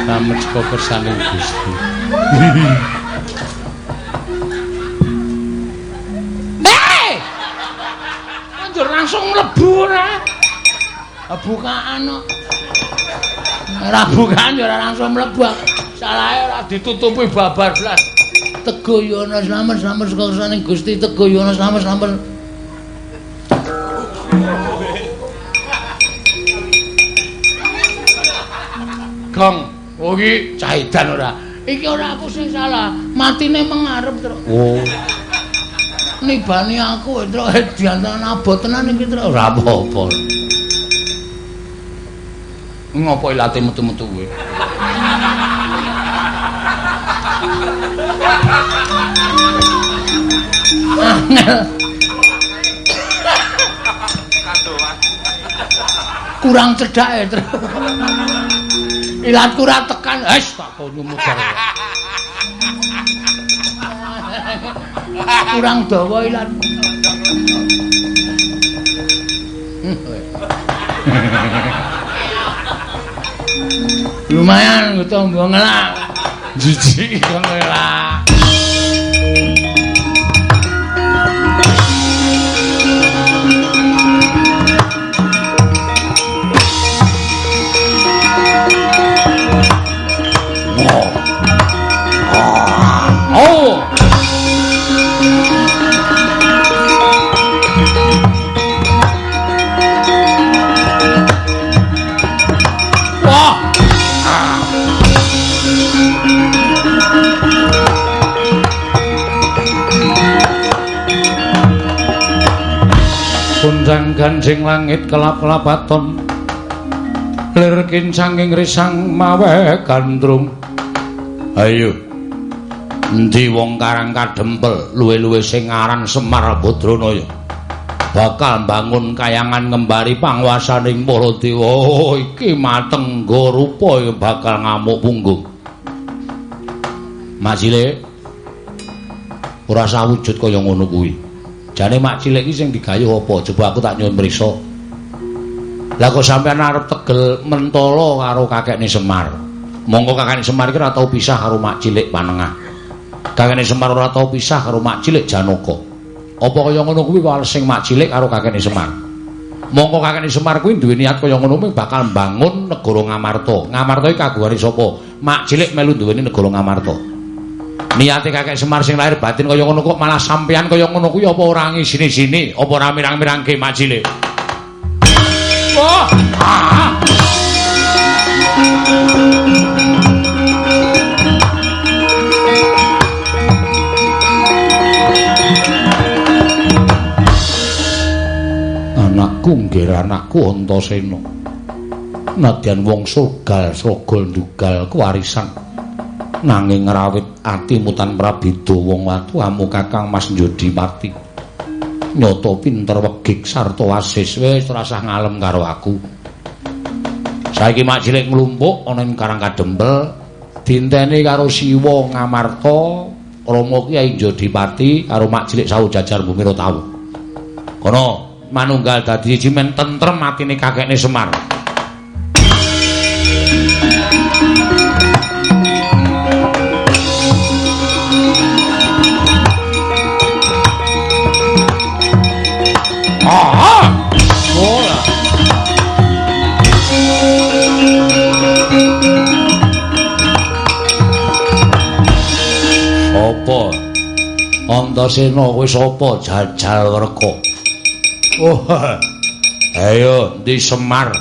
Slamet saka kersaning Gusti. Hei! Anjur langsung mlebu ora? Bukaan kok. Ora bukaan ya ora langsung mlebu. Salahe ora ditutupi babar blas. Teguh Yono slamet slamet saka kersaning Gusti Teguh Yono slamet slamet. Gong, oh iki cahidan ora. Iki ora aku sing salah, matine mengarep terus. Oh. Nibani aku terus diantaran abot tenan iki terus ora apa-apa. Ngopo ilate metu-metu kowe? Angel. Kurang cedhak e terus. Ilat kurang tekan, wis tak konyo muter. Kurang dawa ilat. Lumayan tombong ngelak. Jijik kok ngelak. Ganjing langit kelap-kelapaton Lir kincanging risang mawe gandrung Ayo. Endi wong karang kadempel luwe-luwe sing aran Semar Badranaya. Bakal bangun kayangan ngembari panguwasaning para dewa. Oh, iki matengga rupa bakal ngamuk punggung. Mak Cilik ora sawujud kaya ngono kuwi. Jane Mak Cilik iki sing digayuh apa? Coba aku tak nyuwun mriksa. Lah kok sampean arep tegel mentolo karo kakekne Semar. Monggo kakekne Semar iki ora tau pisah karo Mak Cilik panengah. Kakekne Semar ora tau pisah karo Mak Cilik Janaka. Apa kaya ngono kuwi walesing Mak Cilik karo kakekne Semar. Monggo kakekne Semar kuwi duwe niat kaya ngono kuwi bakal mbangun negara Ngamarta. Ngamarta iki kagungane sapa? Mak Cilik melu duweni negara Ngamarta. Niate kakek Semar sing lahir batin kaya ngono kok malah sampean kaya ngono kuwi apa ora ngisini-sini, apa ora mirang-mirangke Cilik? Wah! Ah! Anakku nggih anakku Antasena. Nadyan wong surgal srogol ndugal kewarisan. Nanging rawit atimu tan prabida wong watu amu Kakang Mas Jodipati. Nyata pinter wegik sarta wasis wis ora usah ngalem karo aku. Saiki mak cilik nglumpuk ana ing Karang Kadempel dinteni karo Siwa Ngamarta, Rama Kyai Jodipati karo mak cilik sawu jajar bumi tawu. Kono manunggal dadi siji men tentrem atine kakekne Semar. Antasena kowe sapa jajal werka? Oh. Ayo di Semar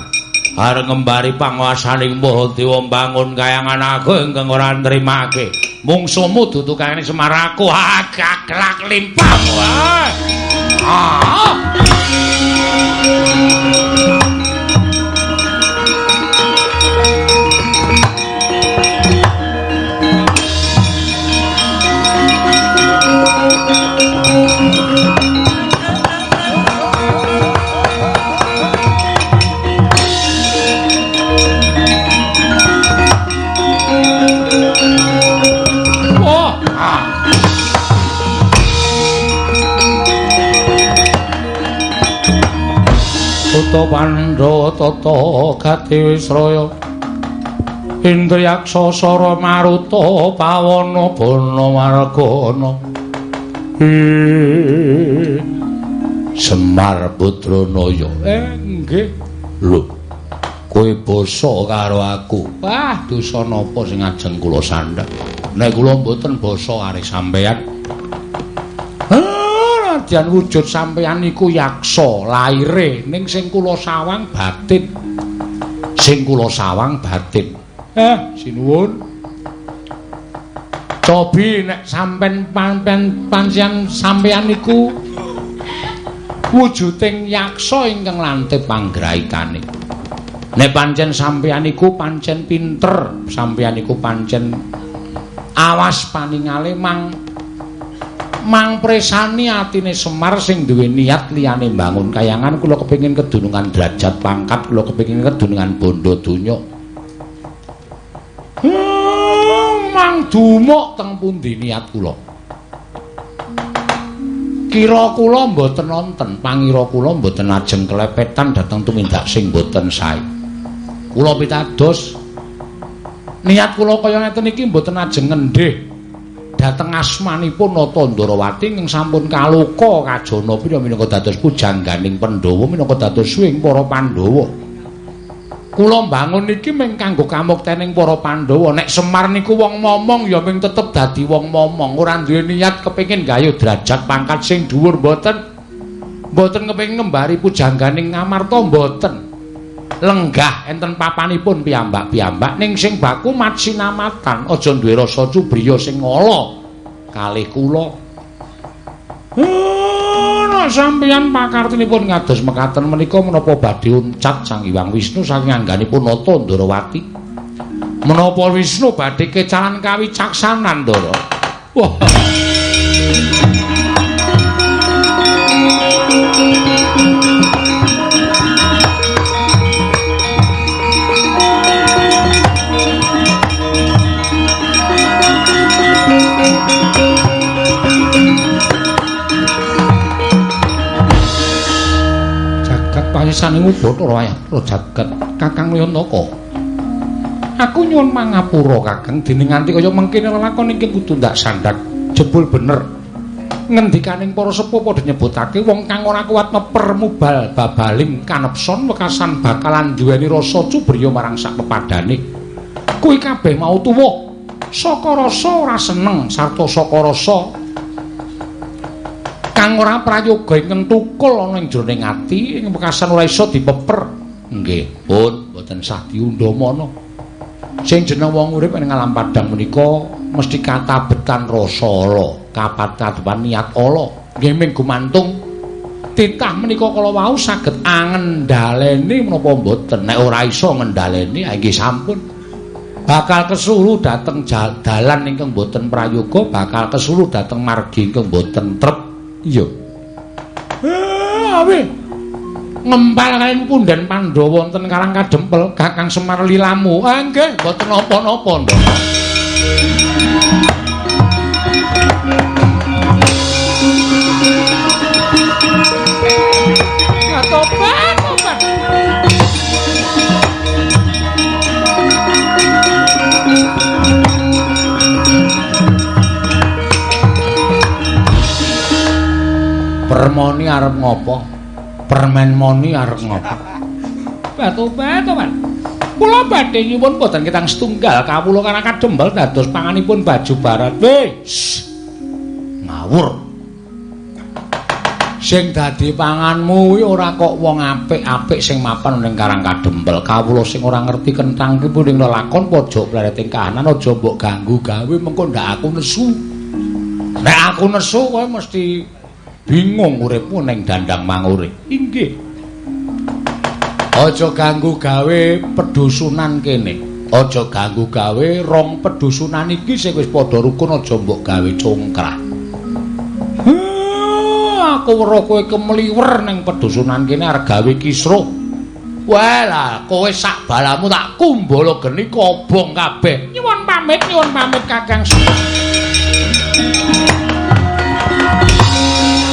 arep ngembari panguasaning Maha Dewa bangun kayangan aku ingkang ora nrimake. Mungsumu dudu kayane Semar aku agak limpah. Ah. Tata Pandhawa tata gati Wisraya. Indriyaksa Sara Maruta Pawana Bana Margana. Semar Putranaya Eh nggih. Lho kowe basa karo aku? Wah. Dosa napa sing ajeng kula sandhek nek kula mboten basa arek sampeyan senadyan wujud sampeyan iku yaksa laire ning sing kula sawang batin. Sing kula sawang batin. Eh sinuwun. Cobi nek sampean pancen pancen sampeyan iku wujuding yaksa ingkang lantip panggraikane. Nek pancen sampeyan iku pancen pinter sampeyan iku pancen awas paningale mang mang presani atine Semar sing duwe niat liyane bangun kayangan kula kepengin kedunungan derajat pangkat kula kepengin kedunungan bondo donya hmm, mang dumuk teng pundi niat kula? Kira kula mboten nonton pangira kula mboten ajeng kelepetan dhateng tumindak sing mboten sae. Kula pitados niat kula kaya ngeten iki mboten ajeng ngendhih dhateng asmanipun Nata Ndarawati ing sampun kaluka kajana pira minangka dados pujangganing Pandhawa minangka dados suwing para Pandhawa. Kula mbangun iki mung kanggo kamuktening para Pandhawa. Nek Semar niku wong momong ya mung tetep dadi wong momong, ora duwe niat kepengin gayuh derajat pangkat sing dhuwur mboten. Mboten kepengin ngembari pujangganing Ngamarta mboten. Lenggah enten papanipun piyambak-piyambak. Ning sing baku mat sinamatan aja duwe rasa cubriya sing ala kalih kula. Ana sampeyan pakartinipun ngados mekaten menika menapa badhe uncat Sang Hyang Wisnu saking angganipun Nata Ndarawati menapa Wisnu badhe kecalan kawicaksanan Ndara wah. pangesaning Ubathara wayah pro jagat Kakang Yantaka. Aku nyuwun mangapura Kakang dene nganti kaya mengkene lelakon iki kudu ndak sandak jebul bener. Ngendikaning para sepuh padha nyebutake wong kang ora kuat meper mubal babaling kanepson wekasan bakalan duweni rasa cubriya marang sak pepadane. Kuwi kabeh mau tuwa. Saka rasa ora seneng sarta saka rasa kang ora prayoga ingkang tukul ana ing jroning ati ing pekasan ora iso dipeper. Nggih. Pun. Mboten sah diundhamana sing jeneng wong urip ing alam padang menika mesti katabetan rasa ala kapatadepan niat ala. Nggih ming gumantung. Titah menika kala wau saged angendaleni menapa mboten? Nek ora iso ngendaleni nggih sampun. Bakal kesuruh dateng dalan ingkang mboten prayoga bakal kesuruh dateng margi ingkang mboten Iya. Eh, awe. Ngempal kalian pundan Pandhawa wonten Karang Kadempel, Kakang Semar Lilamu. Ah, nggih, mboten napa-napa, Ndang. Permoni arep ngopo? Permen moni arep ngopo? Batu-batu, Pak. Kula badhe nyuwun boten kitang setunggal kawula karang kadembel dados panganipun baju barat. Wis. Ngawur sing dadi panganmu kuwi ora kok wong apik-apik sing mapan ning Karang Kadempel. Kawula sing ora ngerti kentang ki puning lakon pojok plereting kahanan aja mbok ganggu gawe mengko ndak aku nesu. Nek aku nesu kowe mesti bingung uripmu ning dandang mangure. Inggih. Aja ganggu gawe pedusunan kene. Aja ganggu gawe rong pedusunan iki sing wis padha rukun aja mbok gawe congkrah. aku weruh kowe kemliwer ning pedusunan kene arep gawe kisruh. Wah kowe sak balamu tak kumbala geni kobong kabeh. Nyuwun pamit, nyuwun pamit Kakang.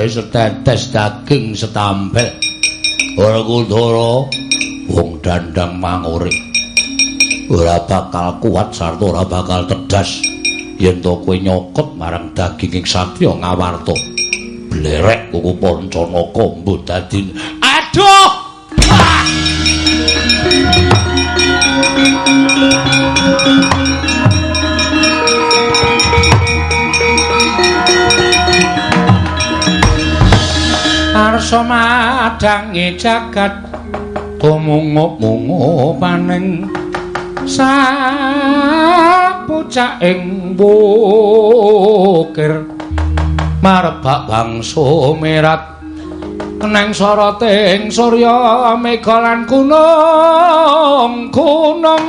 getih setetes daging setampil ora kudara wong dandang mangure ora bakal kuat sarta ora bakal tedas. Yen to kowe nyokot marang daging ing satya ngawarta blerek kuku pancanaka mbok dadi arsa madange jagat tumungup-mungup paning sapucak ing bukir. Marebak bangsa merat neng soroting surya mega lan gunung gunung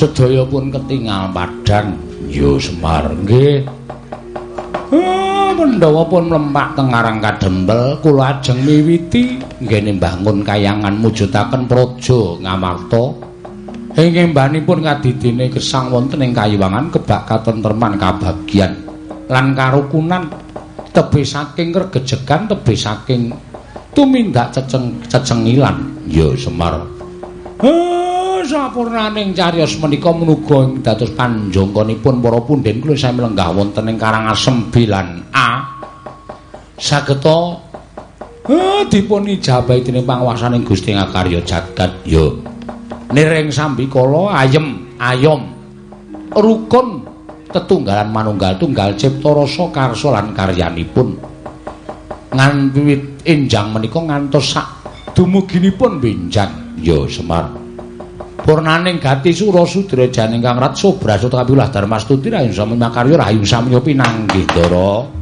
sedaya pun ketingal padhang ya Semar nggih. Ah, Pandhawa pun mlempak teng Arang Kadempel kula ajeng miwiti. Nggene mbangun kayangan mujudaken praja ngamarta. Ing mbanipun kadidine gesang wonten ing kayuwangan kebak katentreman kabagyan lan karukunan. Tebih saking regejegan tebih saking tumindak ceceng cecengilan ya Semar sapurnaning cariyos menika menuga dados panjangkanipun para punden kula sami lenggah wonten ing Karangasem Bilan A. Sageta eh, dipun ijabahi dening panguwasaning Gusti Ngakarya jagat ya. Niring sambikala ayem ayom rukun tetunggalan manunggal tunggal cipta rasa karsa lan karyanipun nganti enjang menika ngantos sak dumuginipun benjang ya Semar purnaning gati sura sudra janing kang rat sobrasut kapilah dharmastuti rayu sami makarya rayu sami pinanggih dara